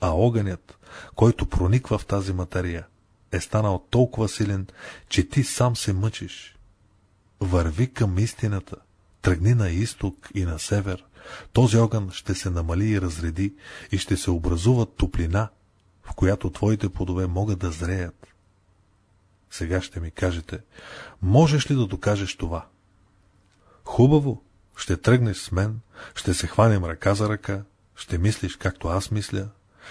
а огънят, който прониква в тази материя, е станал толкова силен, че ти сам се мъчиш. Върви към истината, Тръгни на изток и на север. Този огън ще се намали и разреди и ще се образува топлина, в която твоите плодове могат да зреят. Сега ще ми кажете, можеш ли да докажеш това? Хубаво, ще тръгнеш с мен, ще се хванем ръка за ръка, ще мислиш както аз мисля,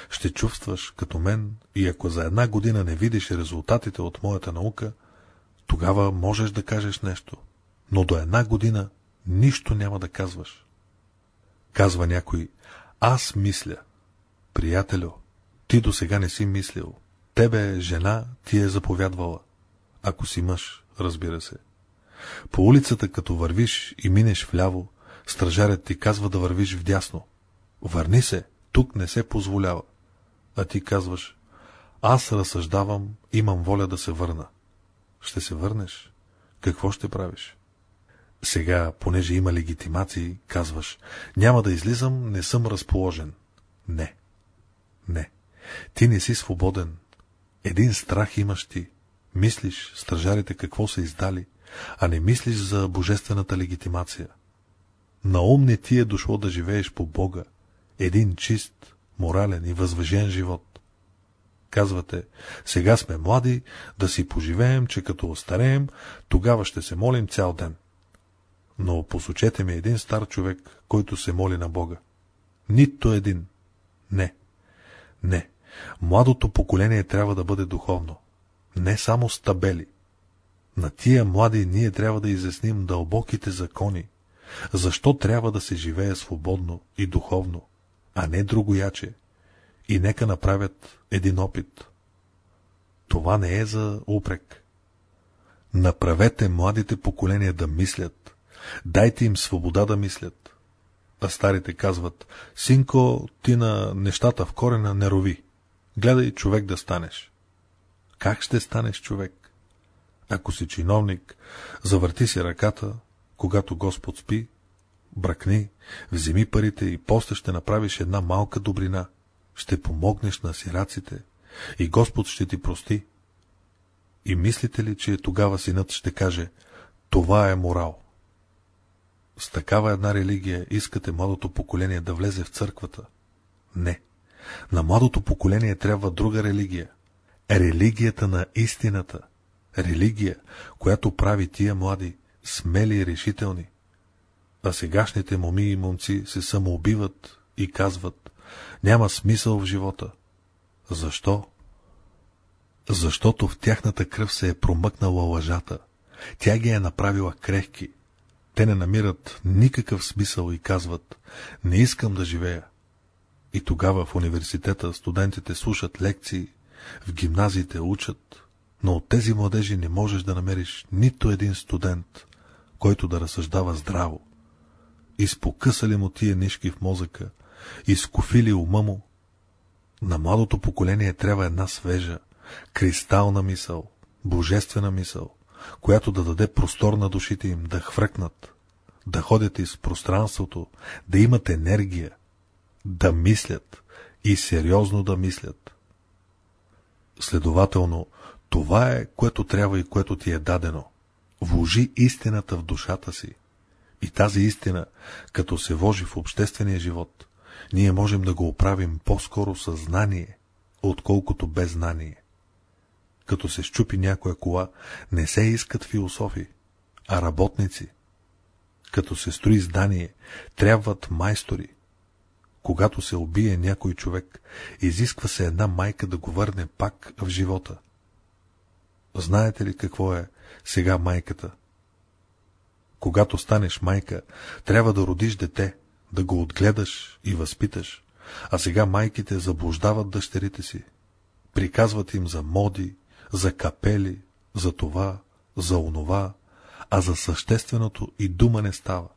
ще чувстваш като мен и ако за една година не видиш резултатите от моята наука, тогава можеш да кажеш нещо, но до една година нищо няма да казваш. Казва някой, аз мисля. Приятелю, ти до сега не си мислил. Тебе жена ти е заповядвала. Ако си мъж, разбира се. По улицата, като вървиш и минеш вляво, стражарят ти казва да вървиш вдясно. Върни се, тук не се позволява. А ти казваш, аз разсъждавам, имам воля да се върна. Ще се върнеш? Какво ще правиш? Сега, понеже има легитимации, казваш, няма да излизам, не съм разположен. Не. Не. Ти не си свободен. Един страх имаш ти. Мислиш, стражарите какво са издали, а не мислиш за божествената легитимация. На ум не ти е дошло да живееш по Бога, един чист, морален и възвъжен живот. Казвате, сега сме млади, да си поживеем, че като остареем, тогава ще се молим цял ден. Но посочете ми един стар човек, който се моли на Бога. Нито един. Не. Не. Младото поколение трябва да бъде духовно. Не само с табели. На тия млади ние трябва да изясним дълбоките закони. Защо трябва да се живее свободно и духовно, а не другояче. И нека направят един опит. Това не е за упрек. Направете младите поколения да мислят. Дайте им свобода да мислят. А старите казват, синко, ти на нещата в корена не рови. Гледай човек да станеш. Как ще станеш човек? Ако си чиновник, завърти си ръката, когато Господ спи, бракни, вземи парите и после ще направиш една малка добрина, ще помогнеш на сираците и Господ ще ти прости. И мислите ли, че тогава синът ще каже, това е морал? С такава една религия искате младото поколение да влезе в църквата? Не. На младото поколение трябва друга религия. Религията на истината. Религия, която прави тия млади, смели и решителни. А сегашните моми и момци се самоубиват и казват, няма смисъл в живота. Защо? Защото в тяхната кръв се е промъкнала лъжата. Тя ги е направила крехки. Те не намират никакъв смисъл и казват, не искам да живея. И тогава в университета студентите слушат лекции, в гимназиите учат, но от тези младежи не можеш да намериш нито един студент, който да разсъждава здраво. Изпокъсали му тия нишки в мозъка, изкофили ума му. На младото поколение трябва една свежа, кристална мисъл, божествена мисъл, която да даде простор на душите им да хвръкнат, да ходят из пространството, да имат енергия, да мислят и сериозно да мислят. Следователно, това е, което трябва и което ти е дадено. Вложи истината в душата си. И тази истина, като се вложи в обществения живот, ние можем да го оправим по-скоро със знание, отколкото без знание. Като се щупи някоя кола, не се искат философи, а работници. Като се строи здание, трябват майстори, когато се убие някой човек, изисква се една майка да го върне пак в живота. Знаете ли какво е сега майката? Когато станеш майка, трябва да родиш дете, да го отгледаш и възпиташ, а сега майките заблуждават дъщерите си. Приказват им за моди, за капели, за това, за онова, а за същественото и дума не става.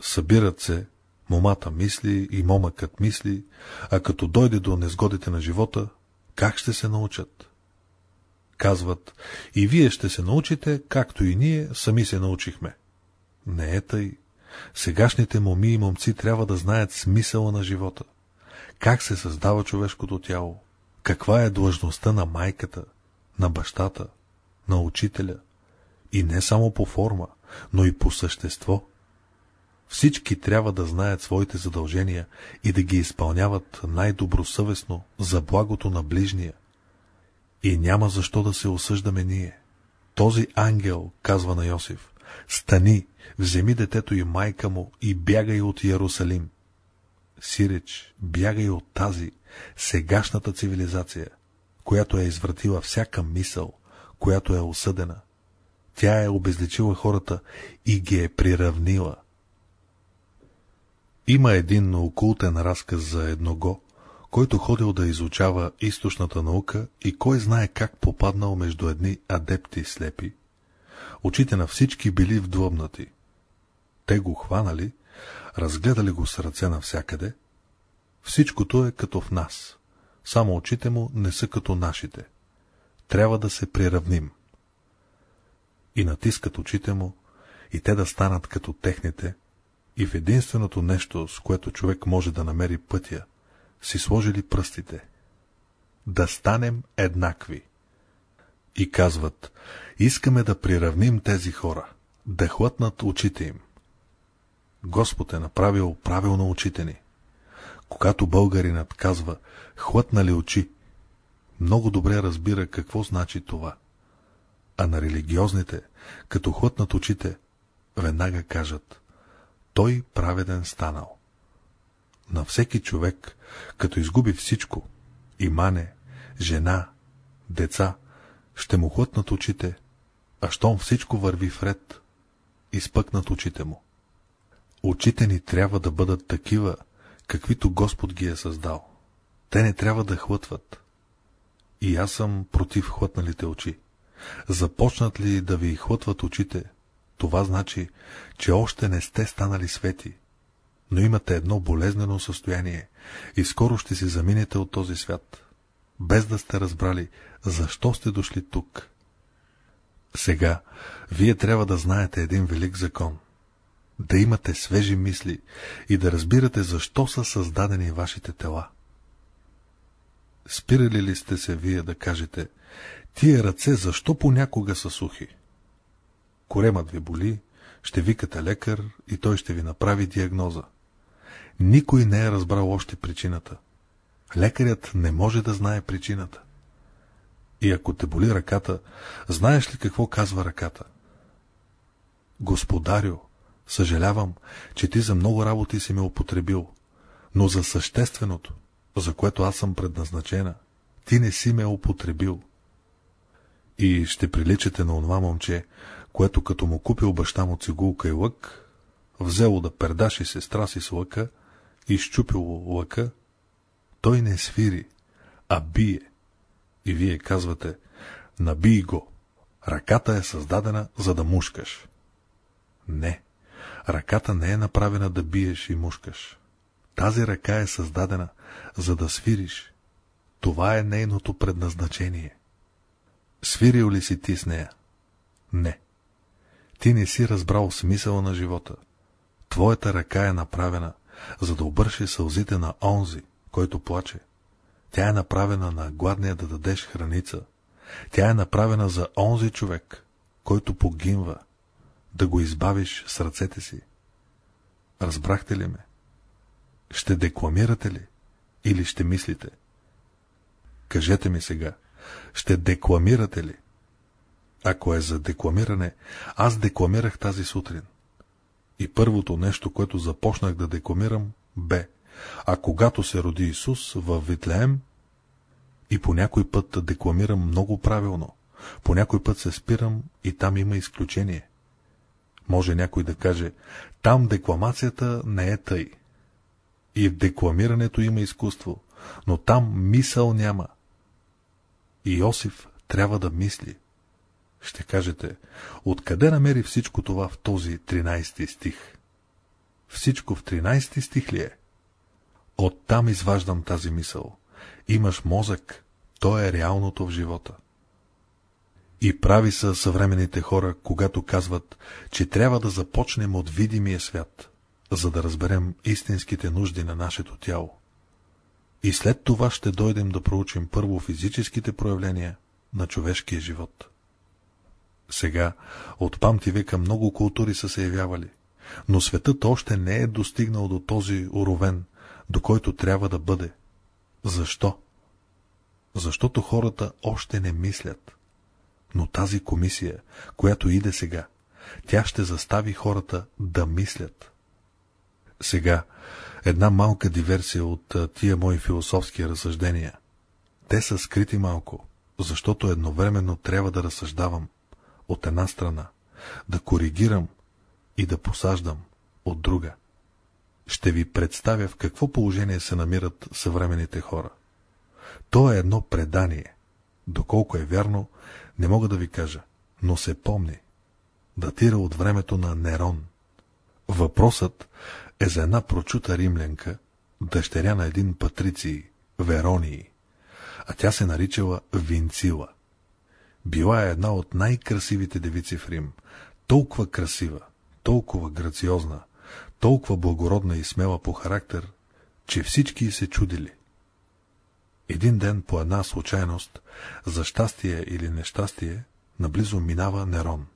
Събират се, Момата мисли и момъкът мисли, а като дойде до незгодите на живота, как ще се научат? Казват, и вие ще се научите, както и ние сами се научихме. Не е тъй. Сегашните моми и момци трябва да знаят смисъла на живота. Как се създава човешкото тяло? Каква е длъжността на майката, на бащата, на учителя? И не само по форма, но и по същество – Всички трябва да знаят своите задължения и да ги изпълняват най-добросъвестно за благото на ближния. И няма защо да се осъждаме ние. Този ангел, казва на Йосиф, стани, вземи детето и майка му и бягай от Иерусалим. Сиреч, бягай от тази, сегашната цивилизация, която е извратила всяка мисъл, която е осъдена. Тя е обезличила хората и ги е приравнила. Има един окултен разказ за едного, който ходил да изучава източната наука и кой знае как попаднал между едни адепти слепи. Очите на всички били вдлъбнати. Те го хванали, разгледали го с ръце навсякъде. Всичкото е като в нас, само очите му не са като нашите. Трябва да се приравним. И натискат очите му, и те да станат като техните, и в единственото нещо, с което човек може да намери пътя, си сложили пръстите. Да станем еднакви. И казват, искаме да приравним тези хора, да хлътнат очите им. Господ е направил правилно очите ни. Когато българинът казва хлътнали очи, много добре разбира какво значи това. А на религиозните, като хлътнат очите, веднага кажат той праведен станал. На всеки човек, като изгуби всичко, имане, жена, деца, ще му хлътнат очите, а щом всичко върви вред, изпъкнат очите му. Очите ни трябва да бъдат такива, каквито Господ ги е създал. Те не трябва да хлътват. И аз съм против хлътналите очи. Започнат ли да ви хлътват очите, това значи, че още не сте станали свети, но имате едно болезнено състояние и скоро ще си заминете от този свят, без да сте разбрали, защо сте дошли тук. Сега, вие трябва да знаете един велик закон. Да имате свежи мисли и да разбирате защо са създадени вашите тела. Спирали ли сте се вие да кажете, тия ръце защо понякога са сухи? Коремът ви боли, ще викате лекар и той ще ви направи диагноза. Никой не е разбрал още причината. Лекарят не може да знае причината. И ако те боли ръката, знаеш ли какво казва ръката? Господарю, съжалявам, че ти за много работи си ме употребил, но за същественото, за което аз съм предназначена, ти не си ме употребил. И ще приличате на онова момче, което като му купил баща му цигулка и лък, взело да пердаши сестра си с лъка, изчупило лъка, той не свири, а бие. И вие казвате, набий го, ръката е създадена, за да мушкаш. Не, ръката не е направена да биеш и мушкаш. Тази ръка е създадена, за да свириш. Това е нейното предназначение. Свирил ли си ти с нея? Не. Ти не си разбрал смисъла на живота. Твоята ръка е направена, за да обърши сълзите на онзи, който плаче. Тя е направена на гладния да дадеш храница. Тя е направена за онзи човек, който погинва, да го избавиш с ръцете си. Разбрахте ли ме? Ще декламирате ли или ще мислите? Кажете ми сега, ще декламирате ли? Ако е за декламиране, аз декламирах тази сутрин. И първото нещо, което започнах да декламирам, бе, а когато се роди Исус в Витлеем, и по някой път декламирам много правилно, по някой път се спирам и там има изключение. Може някой да каже, там декламацията не е тъй. И в декламирането има изкуство, но там мисъл няма. И Йосиф трябва да мисли. Ще кажете, откъде намери всичко това в този 13 стих? Всичко в 13 стих ли е? Оттам изваждам тази мисъл. Имаш мозък, то е реалното в живота. И прави са съвременните хора, когато казват, че трябва да започнем от видимия свят, за да разберем истинските нужди на нашето тяло. И след това ще дойдем да проучим първо физическите проявления на човешкия живот. Сега от памти века много култури са се явявали. но светът още не е достигнал до този уровен, до който трябва да бъде. Защо? Защото хората още не мислят. Но тази комисия, която иде сега, тя ще застави хората да мислят. Сега, една малка диверсия от тия мои философски разсъждения. Те са скрити малко, защото едновременно трябва да разсъждавам от една страна, да коригирам и да посаждам от друга. Ще ви представя в какво положение се намират съвременните хора. То е едно предание. Доколко е вярно, не мога да ви кажа, но се помни. Датира от времето на Нерон. Въпросът е за една прочута римлянка, дъщеря на един патриций, Веронии, а тя се наричала Винцила. Била е една от най-красивите девици в Рим, толкова красива, толкова грациозна, толкова благородна и смела по характер, че всички се чудили. Един ден по една случайност, за щастие или нещастие, наблизо минава Нерон,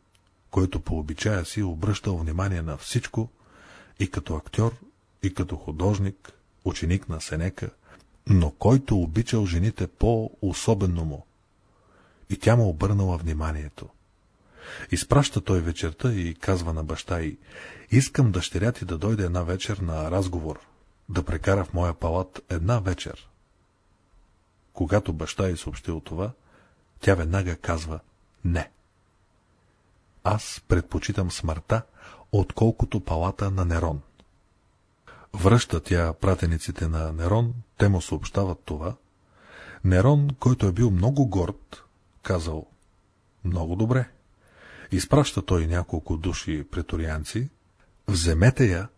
който по обичая си обръщал внимание на всичко, и като актьор, и като художник, ученик на Сенека, но който обичал жените по-особено му. И тя му обърнала вниманието. Изпраща той вечерта и казва на баща й, искам дъщеря ти да дойде една вечер на разговор, да прекара в моя палат една вечер. Когато баща й съобщил това, тя веднага казва не. Аз предпочитам смъртта, отколкото палата на Нерон. Връща тя пратениците на Нерон, те му съобщават това. Нерон, който е бил много горд, казал, много добре. Изпраща той няколко души преторианци, вземете я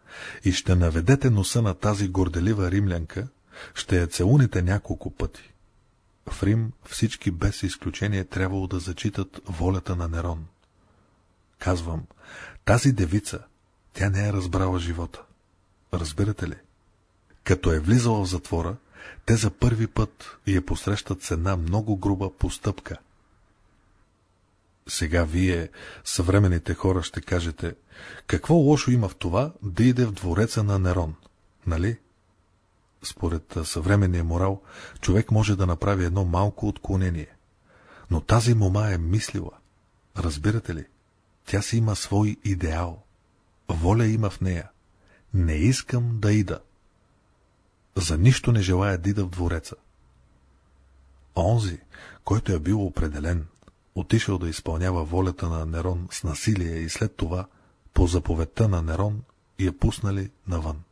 и ще наведете носа на тази горделива римлянка, ще я целуните няколко пъти. В Рим всички без изключение трябвало да зачитат волята на Нерон. Казвам, тази девица, тя не е разбрала живота. Разбирате ли? Като е влизала в затвора, те за първи път я посрещат с една много груба постъпка. Сега вие, съвременните хора, ще кажете, какво лошо има в това да иде в двореца на Нерон, нали? Според съвременния морал, човек може да направи едно малко отклонение. Но тази мома е мислила. Разбирате ли? Тя си има свой идеал. Воля има в нея. Не искам да ида. За нищо не желая да ида в двореца. Онзи, който е бил определен, отишъл да изпълнява волята на Нерон с насилие и след това, по заповедта на Нерон, я пуснали навън.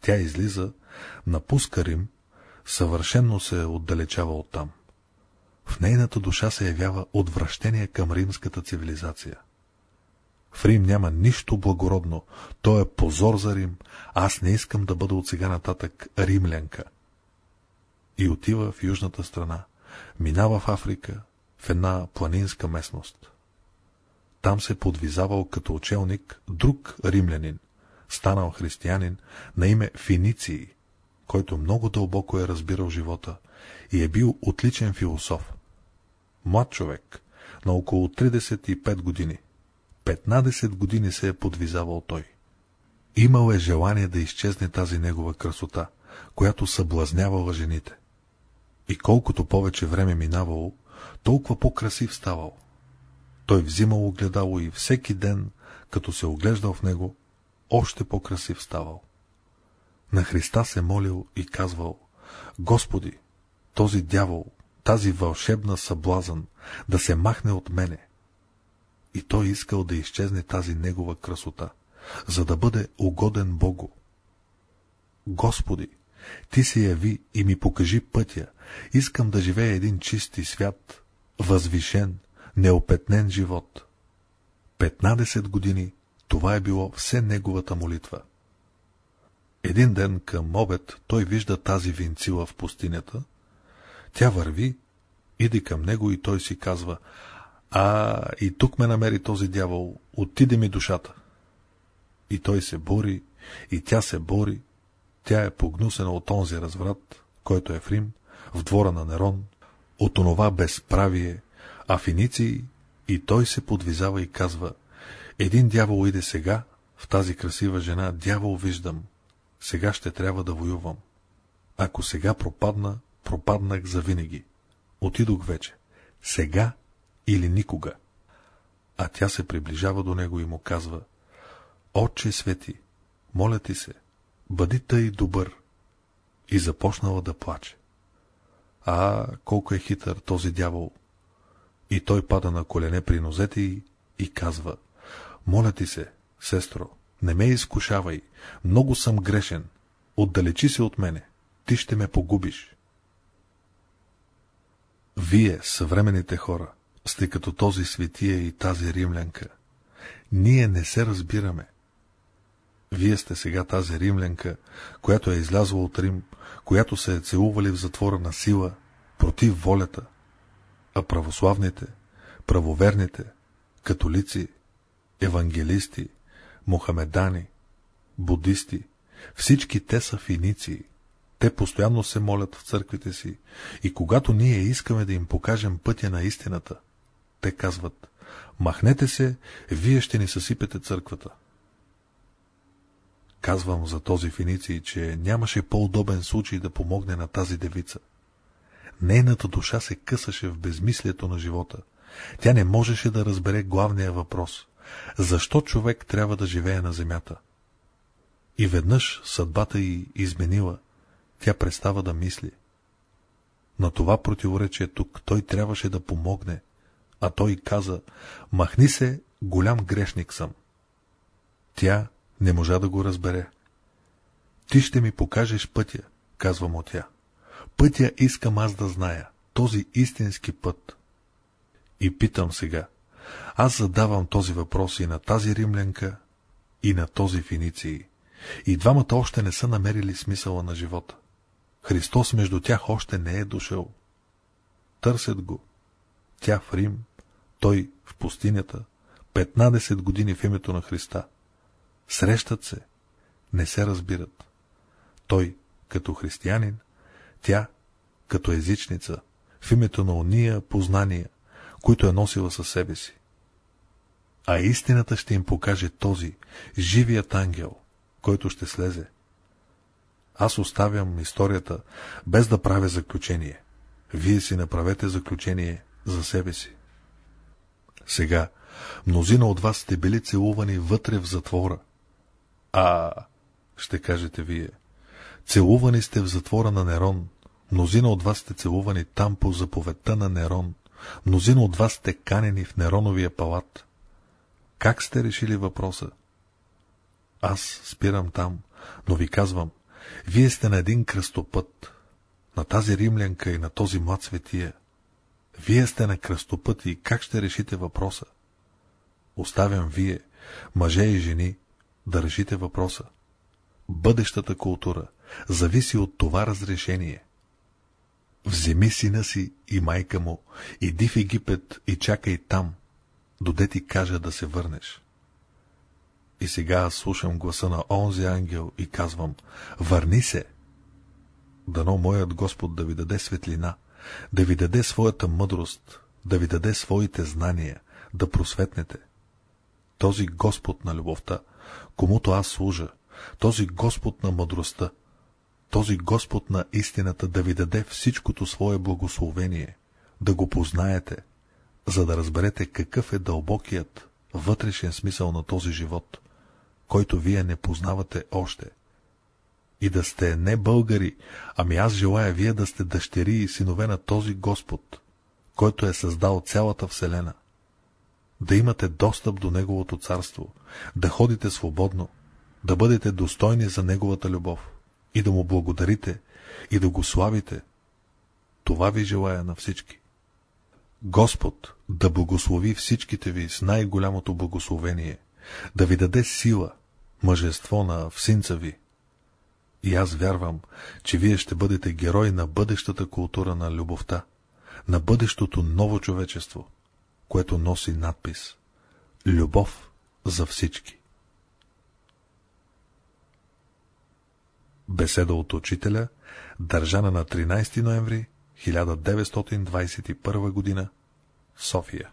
Тя излиза, напуска Рим, съвършенно се отдалечава оттам. В нейната душа се явява отвращение към римската цивилизация. В Рим няма нищо благородно, то е позор за Рим, аз не искам да бъда от сега нататък римлянка. И отива в южната страна, минава в Африка, в една планинска местност. Там се подвизавал като учелник друг римлянин, станал християнин на име Финиций, който много дълбоко е разбирал живота и е бил отличен философ. Млад човек, на около 35 години. 15 години се е подвизавал той. Имал е желание да изчезне тази негова красота, която съблазнявала жените. И колкото повече време минавало, толкова по-красив ставал. Той взимал огледало и всеки ден, като се оглеждал в него, още по-красив ставал. На Христа се молил и казвал, Господи, този дявол, тази вълшебна съблазън, да се махне от мене. И той искал да изчезне тази негова красота, за да бъде угоден Богу. Господи, Ти се яви и ми покажи пътя, искам да живея един чист и свят, възвишен, неопетнен живот. 15 години това е било все неговата молитва. Един ден към обед той вижда тази винцила в пустинята. Тя върви, иди към него и той си казва, а и тук ме намери този дявол, отиде ми душата. И той се бори, и тя се бори, тя е погнусена от онзи разврат, който е в Рим, в двора на Нерон, от онова безправие, а Финиций, и той се подвизава и казва, един дявол иде сега, В тази красива жена дявол виждам. Сега ще трябва да воювам. Ако сега пропадна, пропаднах завинаги. Отидох вече. Сега или никога. А тя се приближава до него и му казва, Отче свети, моля ти се, бъди тъй добър. И започнала да плаче. А, колко е хитър този дявол! И той пада на колене при нозете й и казва, моля ти се, сестро, не ме изкушавай, много съм грешен, отдалечи се от мене, ти ще ме погубиш. Вие, съвременните хора, сте като този светия и тази римлянка. Ние не се разбираме. Вие сте сега тази римлянка, която е излязла от Рим, която се е целували в затвора на сила, против волята, а православните, правоверните, католици, евангелисти, мухамедани, будисти, всички те са финиции. Те постоянно се молят в църквите си и когато ние искаме да им покажем пътя на истината, те казват, махнете се, вие ще ни съсипете църквата. Казвам за този финиций, че нямаше по-удобен случай да помогне на тази девица. Нейната душа се късаше в безмислието на живота. Тя не можеше да разбере главния въпрос. Защо човек трябва да живее на земята? И веднъж съдбата й изменила, тя престава да мисли. На това противоречие тук той трябваше да помогне, а той каза, махни се, голям грешник съм. Тя не можа да го разбере. Ти ще ми покажеш пътя, казва му тя. Пътя искам аз да зная, този истински път. И питам сега, аз задавам този въпрос и на тази римлянка, и на този финиции. И двамата още не са намерили смисъла на живота. Христос между тях още не е дошъл. Търсят го. Тя в Рим, той в пустинята, 15 години в името на Христа. Срещат се, не се разбират. Той като християнин, тя като езичница, в името на уния познания, които е носила със себе си. А истината ще им покаже този, живият ангел, който ще слезе. Аз оставям историята, без да правя заключение. Вие си направете заключение за себе си. Сега, мнозина от вас сте били целувани вътре в затвора. А, ще кажете вие, целувани сте в затвора на Нерон, мнозина от вас сте целувани там по заповедта на Нерон, мнозина от вас сте канени в Нероновия палат. Как сте решили въпроса? Аз спирам там, но ви казвам, вие сте на един кръстопът, на тази римлянка и на този млад светия. Вие сте на кръстопът и как ще решите въпроса? Оставям вие, мъже и жени, да решите въпроса. Бъдещата култура зависи от това разрешение. Вземи сина си и майка му, иди в Египет и чакай там, доде ти кажа да се върнеш. И сега аз слушам гласа на онзи ангел и казвам, върни се! Дано моят Господ да ви даде светлина, да ви даде своята мъдрост, да ви даде своите знания, да просветнете. Този Господ на любовта, комуто аз служа, този Господ на мъдростта, този Господ на истината да ви даде всичкото свое благословение, да го познаете, за да разберете какъв е дълбокият, вътрешен смисъл на този живот, който вие не познавате още. И да сте не българи, ами аз желая вие да сте дъщери и синове на този Господ, който е създал цялата Вселена. Да имате достъп до Неговото царство, да ходите свободно, да бъдете достойни за Неговата любов и да му благодарите и да го славите. Това ви желая на всички. Господ да благослови всичките ви с най-голямото благословение, да ви даде сила, мъжество на всинца ви. И аз вярвам, че вие ще бъдете герой на бъдещата култура на любовта, на бъдещото ново човечество, което носи надпис Любов за всички. Беседа от учителя, държана на 13 ноември 1921 г. София